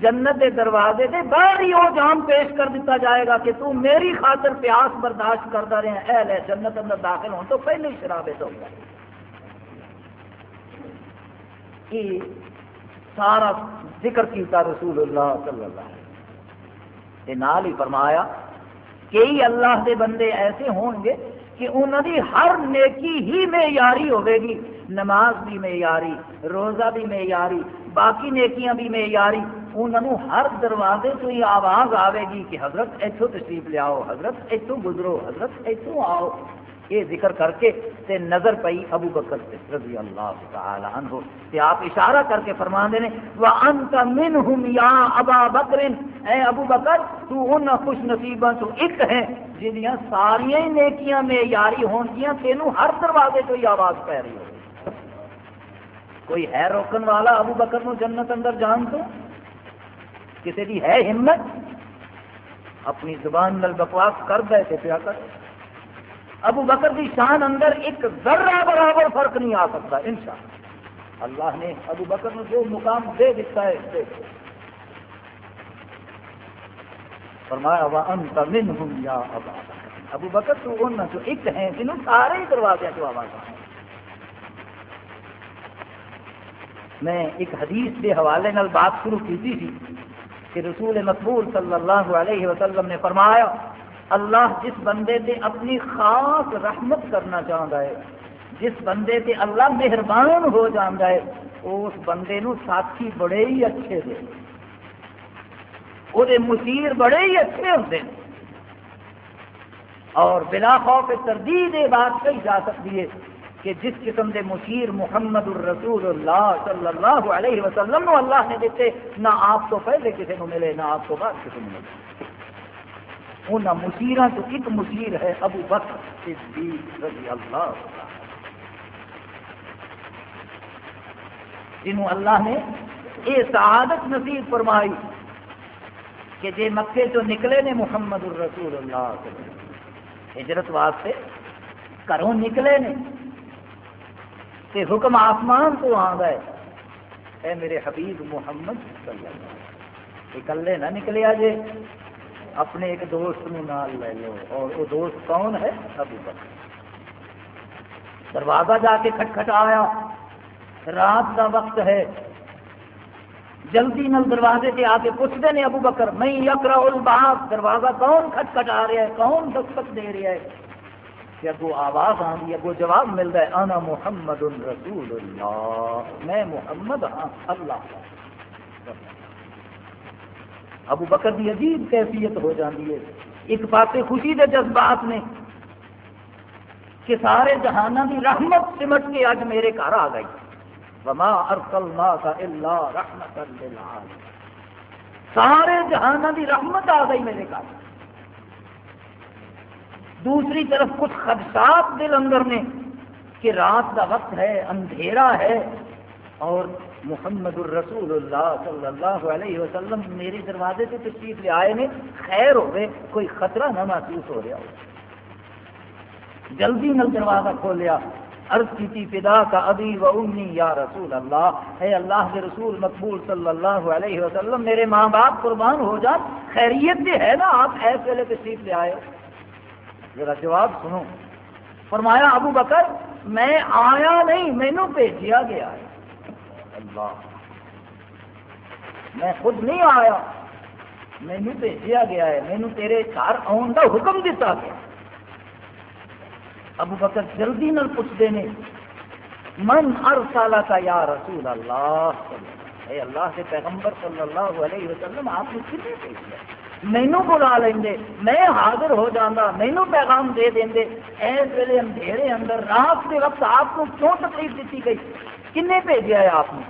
جنت کے دروازے سے باہر ہی وہ جام پیش کر دیتا جائے گا کہ تو میری خاطر پیاس برداشت کرتا رہے اہل ہے، جنت اندر داخل ہوں تو پہلے ہی شرابت ہو گیا یہ سارا ذکر کیتا رسول اللہ صلی اللہ علیہ وسلم۔ نال ہی فرمایا کئی اللہ دے بندے ایسے ہون گے کہ انہوں کی ہر نیکی ہی معیاری ہوے گی، نماز بھی معیاری روزہ بھی معیاری باقی نیکیاں بھی معیاری انہوں ہر دروازے تو ہی آواز آئے گی کہ حضرت اتوں تشریف لیاؤ حضرت اتوں گزرو، حضرت اتوں آؤ۔ یہ ذکر کر کے تے نظر پئی ابو بکر سے رضی اللہ تعالی عنہ تے آپ اشارہ کر کے فرما دے وانت منهم یا ابا بکر اے ابو بکر، تو ان خوش نصیباں تو ایک ہے جنیاں ساری نیکیاں میں یاری ہون گیاں، تینوں ہر دروازے تو یہ آواز پہ رہی ہو۔ کوئی ہے روکن والا ابو بکر نو جنت اندر جان تو؟ کسی دی ہے ہمت؟ اپنی زبان نل بکواس کر دے تے پیا کر۔ ابو بکر کی شان اندر ایک ذرہ برابر فرق نہیں آ سکتا انشاءاللہ اللہ۔ نے ابو بکر نے جو مقام دے دیتا ہے، دے فرمایا وانت منہم یا ابا ابو بکر، تو ان جو ایک ہیں جنہوں سارے ہی دروازے جو آواز آئے میں ایک حدیث کے حوالے نال بات شروع کی تھی کہ رسول مقبول صلی اللہ علیہ وسلم نے فرمایا اللہ جس بندے تے اپنی خاص رحمت کرنا چاہتا ہے، جس بندے تے اللہ مہربان ہو جاتا ہے اس بندے نو ساتھی بڑے ہی اچھے دے۔ وہ مشیر بڑے ہی اچھے ہوتے ہیں اور بلا خوف تردید یہ بات کہی جا سکتی ہے کہ جس قسم دے مشیر محمد الرسول اللہ صلی اللہ علیہ وسلم اللہ نے دیتے، نہ آپ تو پہلے کسی کو ملے، نہ آپ کو بعد کسی کو ملے۔ ان مشیروں تو ایک مشیر ہے، ابو بکر صدیق رضی اللہ جنہوں اللہ نے یہ سعادت نصیب فرمائی کہ جے مکے تو نکلے نے محمد الرسول اللہ ہجرت واسطے گھروں نکلے نے۔ کہ حکم آسمان تو آ گئے۔ اے میرے حبیب محمد صلی اللہ علیہ وسلم، اکلے نہ نکلیا جے اپنے ایک دوست نو نال لے لو۔ اور وہ دوست کون ہے؟ ابو بکر۔ دروازہ جا کے کھٹکھٹایا رات کا وقت ہے۔ جلدی نل دروازے سے آ کے پوچھتے ہیں ابو بکر، میں یکرا الباب دروازہ کون کھٹکھٹا رہا ہے؟ کون دستک دے رہا ہے؟ کہ اگو آواز آئی اگو جواب ملتا ہے، انا محمد رسول اللہ میں محمد ہاں اللہ ہاں۔ ابو بکر کی عجیب کیفیت ہو جاتی ہے۔ ایک پاس خوشی کے جذبات نے کہ سارے جہانوں کی رحمت سمٹ کے اج میرے گھر آ گئی۔ وما ارسلناک الا رحمت للعالمین۔ سارے جہانوں کی رحمت آ گئی میرے گھر۔ دوسری طرف کچھ خدشات دل اندر نے کہ رات کا وقت ہے، اندھیرا ہے اور محمد الرسول اللہ صلی اللہ علیہ وسلم میرے دروازے سے تشریف لے آئے نے، خیر ہوئے کوئی خطرہ نہ محسوس ہو رہا ہو۔ جلدی نل دروازہ کھولیا عرض کی فدا کا ابھی و امی یا رسول اللہ اے اللہ کے رسول مقبول صلی اللہ علیہ وسلم، میرے ماں باپ قربان ہو جا۔ خیریت سے ہے نا، آپ ایسے ویلے تشریف لے آئے ذرا جواب سنو۔ فرمایا، ابو بکر، میں آیا نہیں مینو بھیجیا گیا ہے۔ اللہ۔ میں خود نہیں آیا۔ مینو بھیجا گیا ہے۔ مینو تیرے گھر آن کا حکم دیتا گیا۔ ابو بکر جلدی نال پوچھتے ہیں من ارسالہ کا یا رسول اللہ؟ اے اللہ کے پیغمبر صلی اللہ علیہ وسلم، آپ نے کتنے بھیجا مینو بلا لیں میں حاضر ہو جانا مینو پیغام دے دیں ایس ویلے اندھیرے اندر رات کے وقت آپ کو کیوں تکلیف دیتی گئی؟ کنے بھیجا ہے آپ نے؟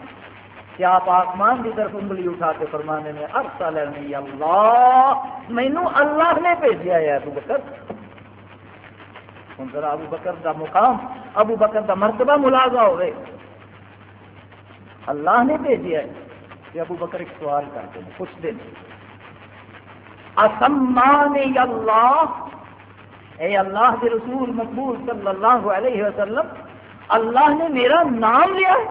کیا آپ آسمان کی طرف انگلی اٹھا کے فرمانے میں ارسا لینی اللہ مینو اللہ نے بھیجا ہے ابو بکر۔ ہوں ذرا ابو بکر کا مقام، ابو بکر کا مرتبہ ملازہ ہوئے۔ اللہ نے بھیجا ہے کہ ابو بکر ایک سوال کرتے ہیں، پوچھتے ہیں۔ اسمان اللہ، اے اللہ کے رسول مقبول صلی اللہ علیہ وسلم اللہ نے میرا نام لیا ہے۔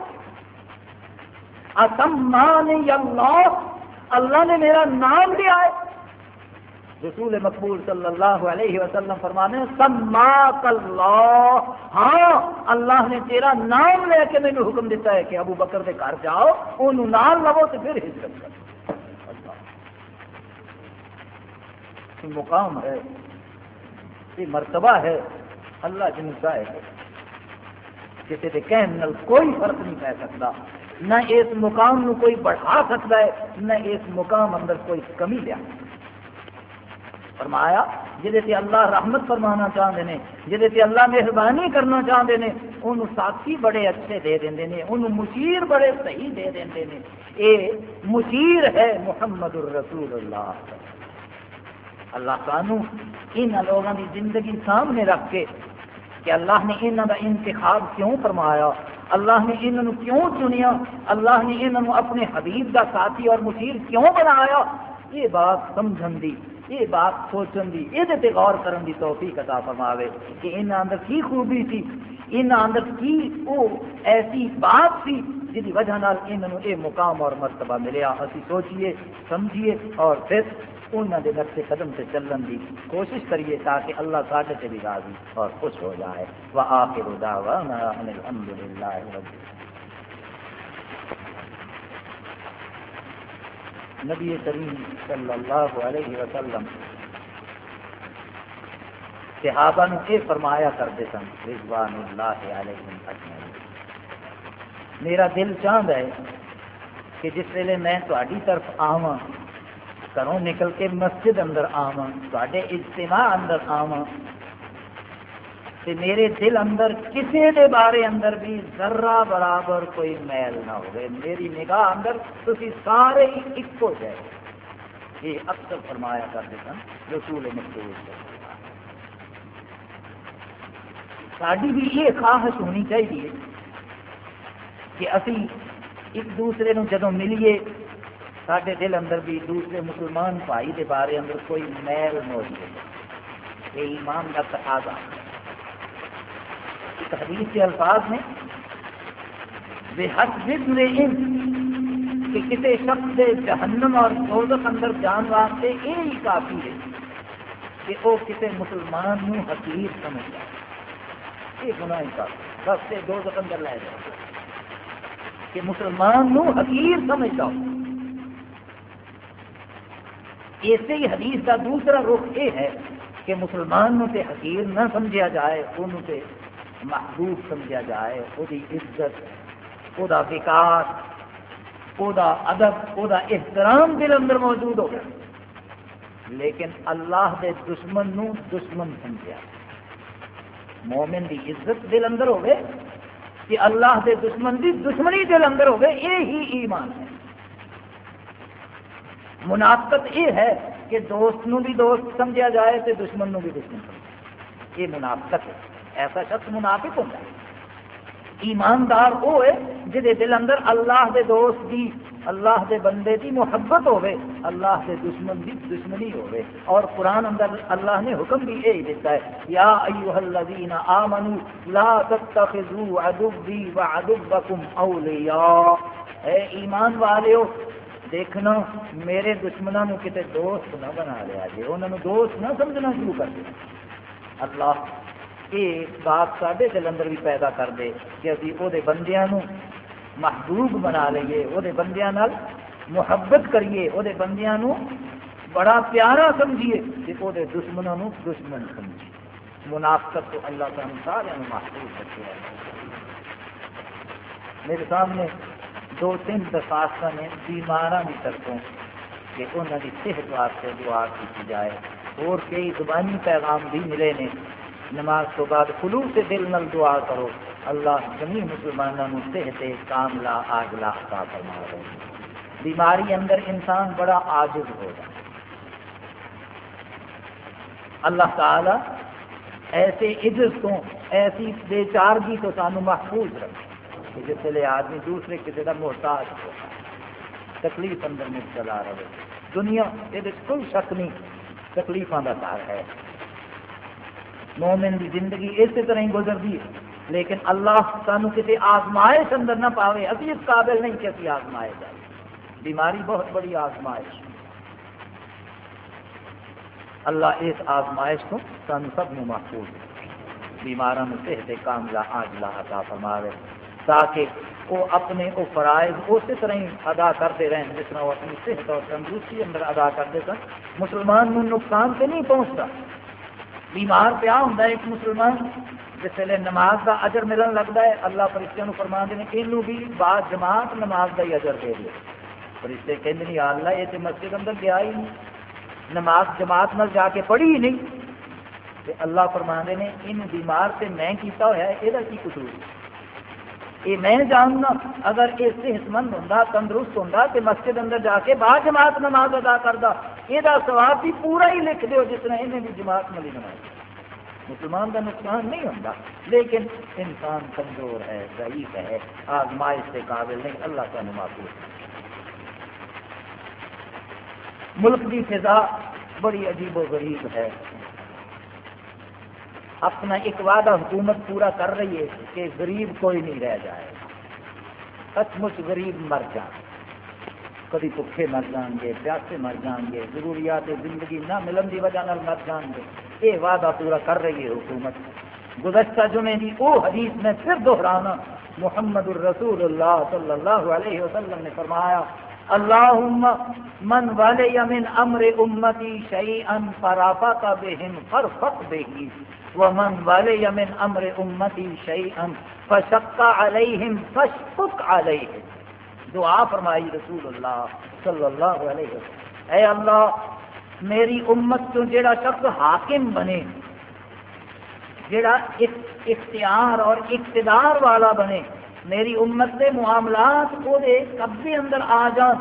اسمان اللہ اللہ نے میرا نام لیا ہے۔ رسول مقبول صلی اللہ علیہ وسلم فرمانے سماک اللہ۔ ہاں اللہ نے تیرا نام لے کے مجھے حکم دیتا ہے کہ ابو بکر کے گھر جاؤ ان نام لو تو پھر ہجرت کرو۔ مقام ہے، یہ مرتبہ ہے، اللہ جن چاہے کسی کے کہنے کوئی فرق نہیں پہ سکتا۔ نہ اس مقام نو کوئی بڑھا سکتا ہے، نہ اس مقام اندر کوئی کمی لیا۔ فرمایا جہے سے اللہ رحمت فرمانا چاہتے ہیں جہے اللہ مہربانی کرنا چاہتے ہیں انہوں ساتھی بڑے اچھے دے دیں انہوں مشیر بڑے صحیح دے دیں اے مشیر ہے محمد الرسول اللہ اللہ سانو ان لوگوں کی زندگی سامنے رکھ کے کہ اللہ نے انہوں کا انتخاب کیوں فرمایا؟ اللہ نے انہوں کیوں چنیا؟ اللہ نے انہوں اپنے حبیب کا ساتھی اور مشیر کیوں بنایا؟ یہ بات سمجھن دی، یہ بات سوچن دی، یہ غور کرن دی توفیق عطا فرماوے کہ ان اندر کی خوبی تھی ان اندر کی وہ ایسی بات تھی جی وجہ نال انہوں یہ مقام اور مرتبہ ملیا؟ اسی سوچیے سمجھیے اور پھر انہوں نے نقش قدم سے چلن کی کوشش کریے تاکہ اللہ ساڈے سے بھی راضی اور خوش ہو جائے۔ وہ آخر دعوانا الحمد للہ رب نبی کریم صلی اللہ علیہ وسلم صحابہ نے یہ فرمایا کرتے سن رضوان اللہ علیہ اجمعین۔ میرا دل چاہتا ہے کہ جس ویلے میں تاری طرف آواں گھروں نکل کے مسجد اندر آواں تے اجتماع اندر آواں۔ میرے دل اندر کسی دے بارے اندر بھی ذرہ برابر کوئی میل نہ ہوئے۔ میری نگاہ اندر تھی سارے ہی ایک جائے۔ یہ اکثر فرمایا کرتے سن، رسول مقبول ساری بھی یہ خواہش ہونی چاہیے کہ اسی ایک دوسرے نو جدو ملیے سارے دل اندر بھی دوسرے مسلمان بھائی کے بارے اندر کوئی میل موجود یہ ایمان کا تقاضا حدیث کے الفاظ میں بے حق ذکر کہ کسی شخص سے جہنم اور دوزخ اندر جان واسطے یہ ہی کافی ہے کہ وہ کسی مسلمان نو حقیر سمجھ جائے یہ گناہ کافی بس سے دوزخ اندر لائے جائے کہ مسلمان نو حقیر سمجھ جاؤ اسی حدیث کا دوسرا رخ یہ ہے کہ مسلمان نو تے حقیر نہ سمجھا جائے، انہوں تے محبوب سمجھا جائے وہ عزت وہ وکاس وہ ادب وہ احترام دل اندر موجود ہو گیا لیکن اللہ دے دشمن نو دشمن سمجھا۔ مومن دی عزت دل اندر ہوگی کہ اللہ دے دشمن دی دشمنی دل اندر ہوگی، یہ ہی ایمان ہے۔ منافقت یہ ہے کہ دوست نو بھی دوست سمجھا جائے تو دشمن نو بھی دشمن سمجھا یہ منافقت ہے۔ ایسا شخص منافق ہوتا ہے۔ ایماندار وہ ہے جہے دل اندر اللہ دے دوست دی، اللہ دے بندے دی محبت ہوے اللہ دے دشمن دی دشمنی ہوے اور قرآن اندر اللہ نے حکم بھی یہی دیتا ہے۔ یا ایوہ الذین آمنوا لا تتخذوا عدوی وعدوکم اولیاء۔ اے ایمان والے ہو دیکھنا، میرے دشمنوں کتے دوست نہ بنا لیا جی انہوں دوست نہ سمجھنا شروع کر دیا اللہ یہ بات سارے دل اندر بھی پیدا کر دے کہ ابھی وہ بندیاں محبوب بنا لیے وہ بندیاں محبت کریے وہ بندیاں بڑا پیارا سمجھیے کہ وہ دشمنوں دشمن سمجھیے۔ منافقت تو اللہ تعالیٰ سارے محفوظ رکھے۔ میرے سامنے دو تین درخواست نے بیمار کی طرفوں کہ انہوں کی صحت واسطے دعا کی جائے۔ اور کئی زبانی پیغام بھی ملے نے۔ نماز تو بعد خلوص سے دل نل دعا کرو۔ اللہ جمی مسلمانوں صحت کاملا آگلا عطا فرما رہے بیماری اندر انسان بڑا عاجز ہو جائے۔ اللہ تعالی ایسے عجز کو، ایسی بے چارگی تو سانو محفوظ رکھے۔ کہ جس لیے آدمی دوسرے کسی کا محتاج ہو۔ تکلیف اندر میں چلا رہے۔ دنیا یہ کوئی شک نہیں تکلیفوں کا گھر ہے۔ مومن کی زندگی اسی طرح ہی گزرتی ہے، لیکن اللہ سانو کسی آزمائش اندر نہ پاوے۔ ابھی اس قابل نہیں کہ ابھی آزمائے جائے۔ بیماری بہت بڑی آزمائش اللہ اس آزمائش کو سانو سب میں محفوظ بیماروں میں صحت کاملہ آجلا عطا فرماوے۔ تاکہ وہ اپنے وہ فرائض اسی طرح ہی ادا کرتے رہیں، جس طرح وہ اپنی صحت اور تندرستی اندر ادا کرتے سن مسلمان میں نقصان سے نہیں پہنچتا۔ بیمار پیا ہوں ایک مسلمان، جس ویلے نماز کا اجر ملن لگتا ہے، اللہ فرشتے فرما دے یہ بھی بعد جماعت نماز کا ہی اجر دے دے۔ فرشتے کہ اللہ، یہ تو مسجد اندر گیا ہی نہیں۔ نماز جماعت نہ جا کے پڑھی ہی نہیں۔ اللہ فرما نے ان بیمار سے میں کیتا ہوا ہے یہ کی قصور یہ میں جاننا اگر یہ صحت مند ہوں تندرست ہوں تو مسجد اندر جا کے بعد جماعت نماز ادا کرتا یہ سواب بھی پورا ہی لکھ دو جس طرح انہیں بھی جماعت ملی نماز مسلمان کا نقصان نہیں ہوتا لیکن انسان کمزور ہے، ضعیف ہے، آزمائش سے قابل نہیں، اللہ کا نماز ملک کی فضا بڑی عجیب و غریب ہے۔ اپنا ایک وعدہ حکومت پورا کر رہی ہے کہ غریب کوئی نہیں رہ جائے۔ سچ مچ غریب مر جائے۔ کبھی بکھے مر جان گے، پیاسے مر جان گے، ضروریات زندگی نہ ملن کی وجہ مر جان گے۔ یہ وعدہ پورا کر رہی ہے حکومت۔ گزشتہ جمعے کی وہ حدیث میں پھر دہرانا، محمد الرسول اللہ صلی اللہ علیہ وسلم نے فرمایا اللهم من ولي من امر امتي شيئا فرافق بهم فرفق به ومن ولي من امر امتي شيئا فشق عليهم فاشفق عليهم دعا فرمائی رسول اللہ صلی اللہ علیہ وسلم۔ اے اللہ، میری امت تو جڑا شخص حاکم بنے جڑا اختیار اور اقتدار والا بنے میری امت کے معاملات وہ قبضے اندر آ جان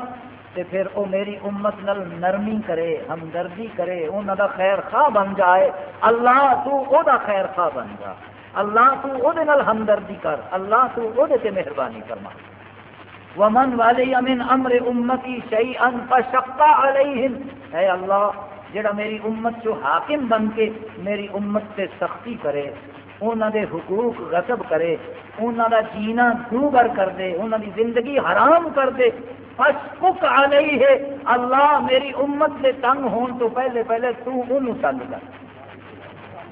تے پھر وہ میری امت نل نرمی کرے، ہمدردی کرے انہوں دا خیر خواہ بن جائے۔ اللہ تو او دا خیر خواہ بن جا۔ اللہ تو او دے نل ہمدردی کر۔ اللہ تو او دے تے مہربانی فرما۔ ومن والی من امر امتی شیئا فشقا علیہم اے اللہ جڑا میری امت جو حاکم بن کے میری امت سے سختی کرے انہوں دے حقوق غصب کرے انہوں دا جینا دوبر کر دے انہوں دی زندگی حرام کر دے۔ فشقق علیہ، اللہ میری امت سے تنگ ہون تو پہلے پہلے تو انہوں تنگ کر۔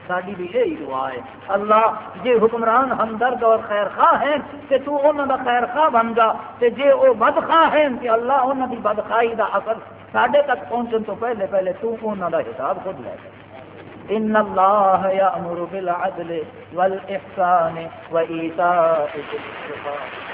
ساری بھی یہی دعا ہے۔ اللہ جی حکمران ہمدرد اور خیر خواہ ہیں کہ تو انہوں کا خیر خواہ بن جا۔ تے جے وہ بدخواہ ہیں کہ اللہ انہوں کی بدخائی کا اثر سڈے تک پہنچن تو پہلے پہلے تو انہوں کا حساب خود لے جائے ان اللہ یامر بالعدل والاحسان وایتاء ذی القربى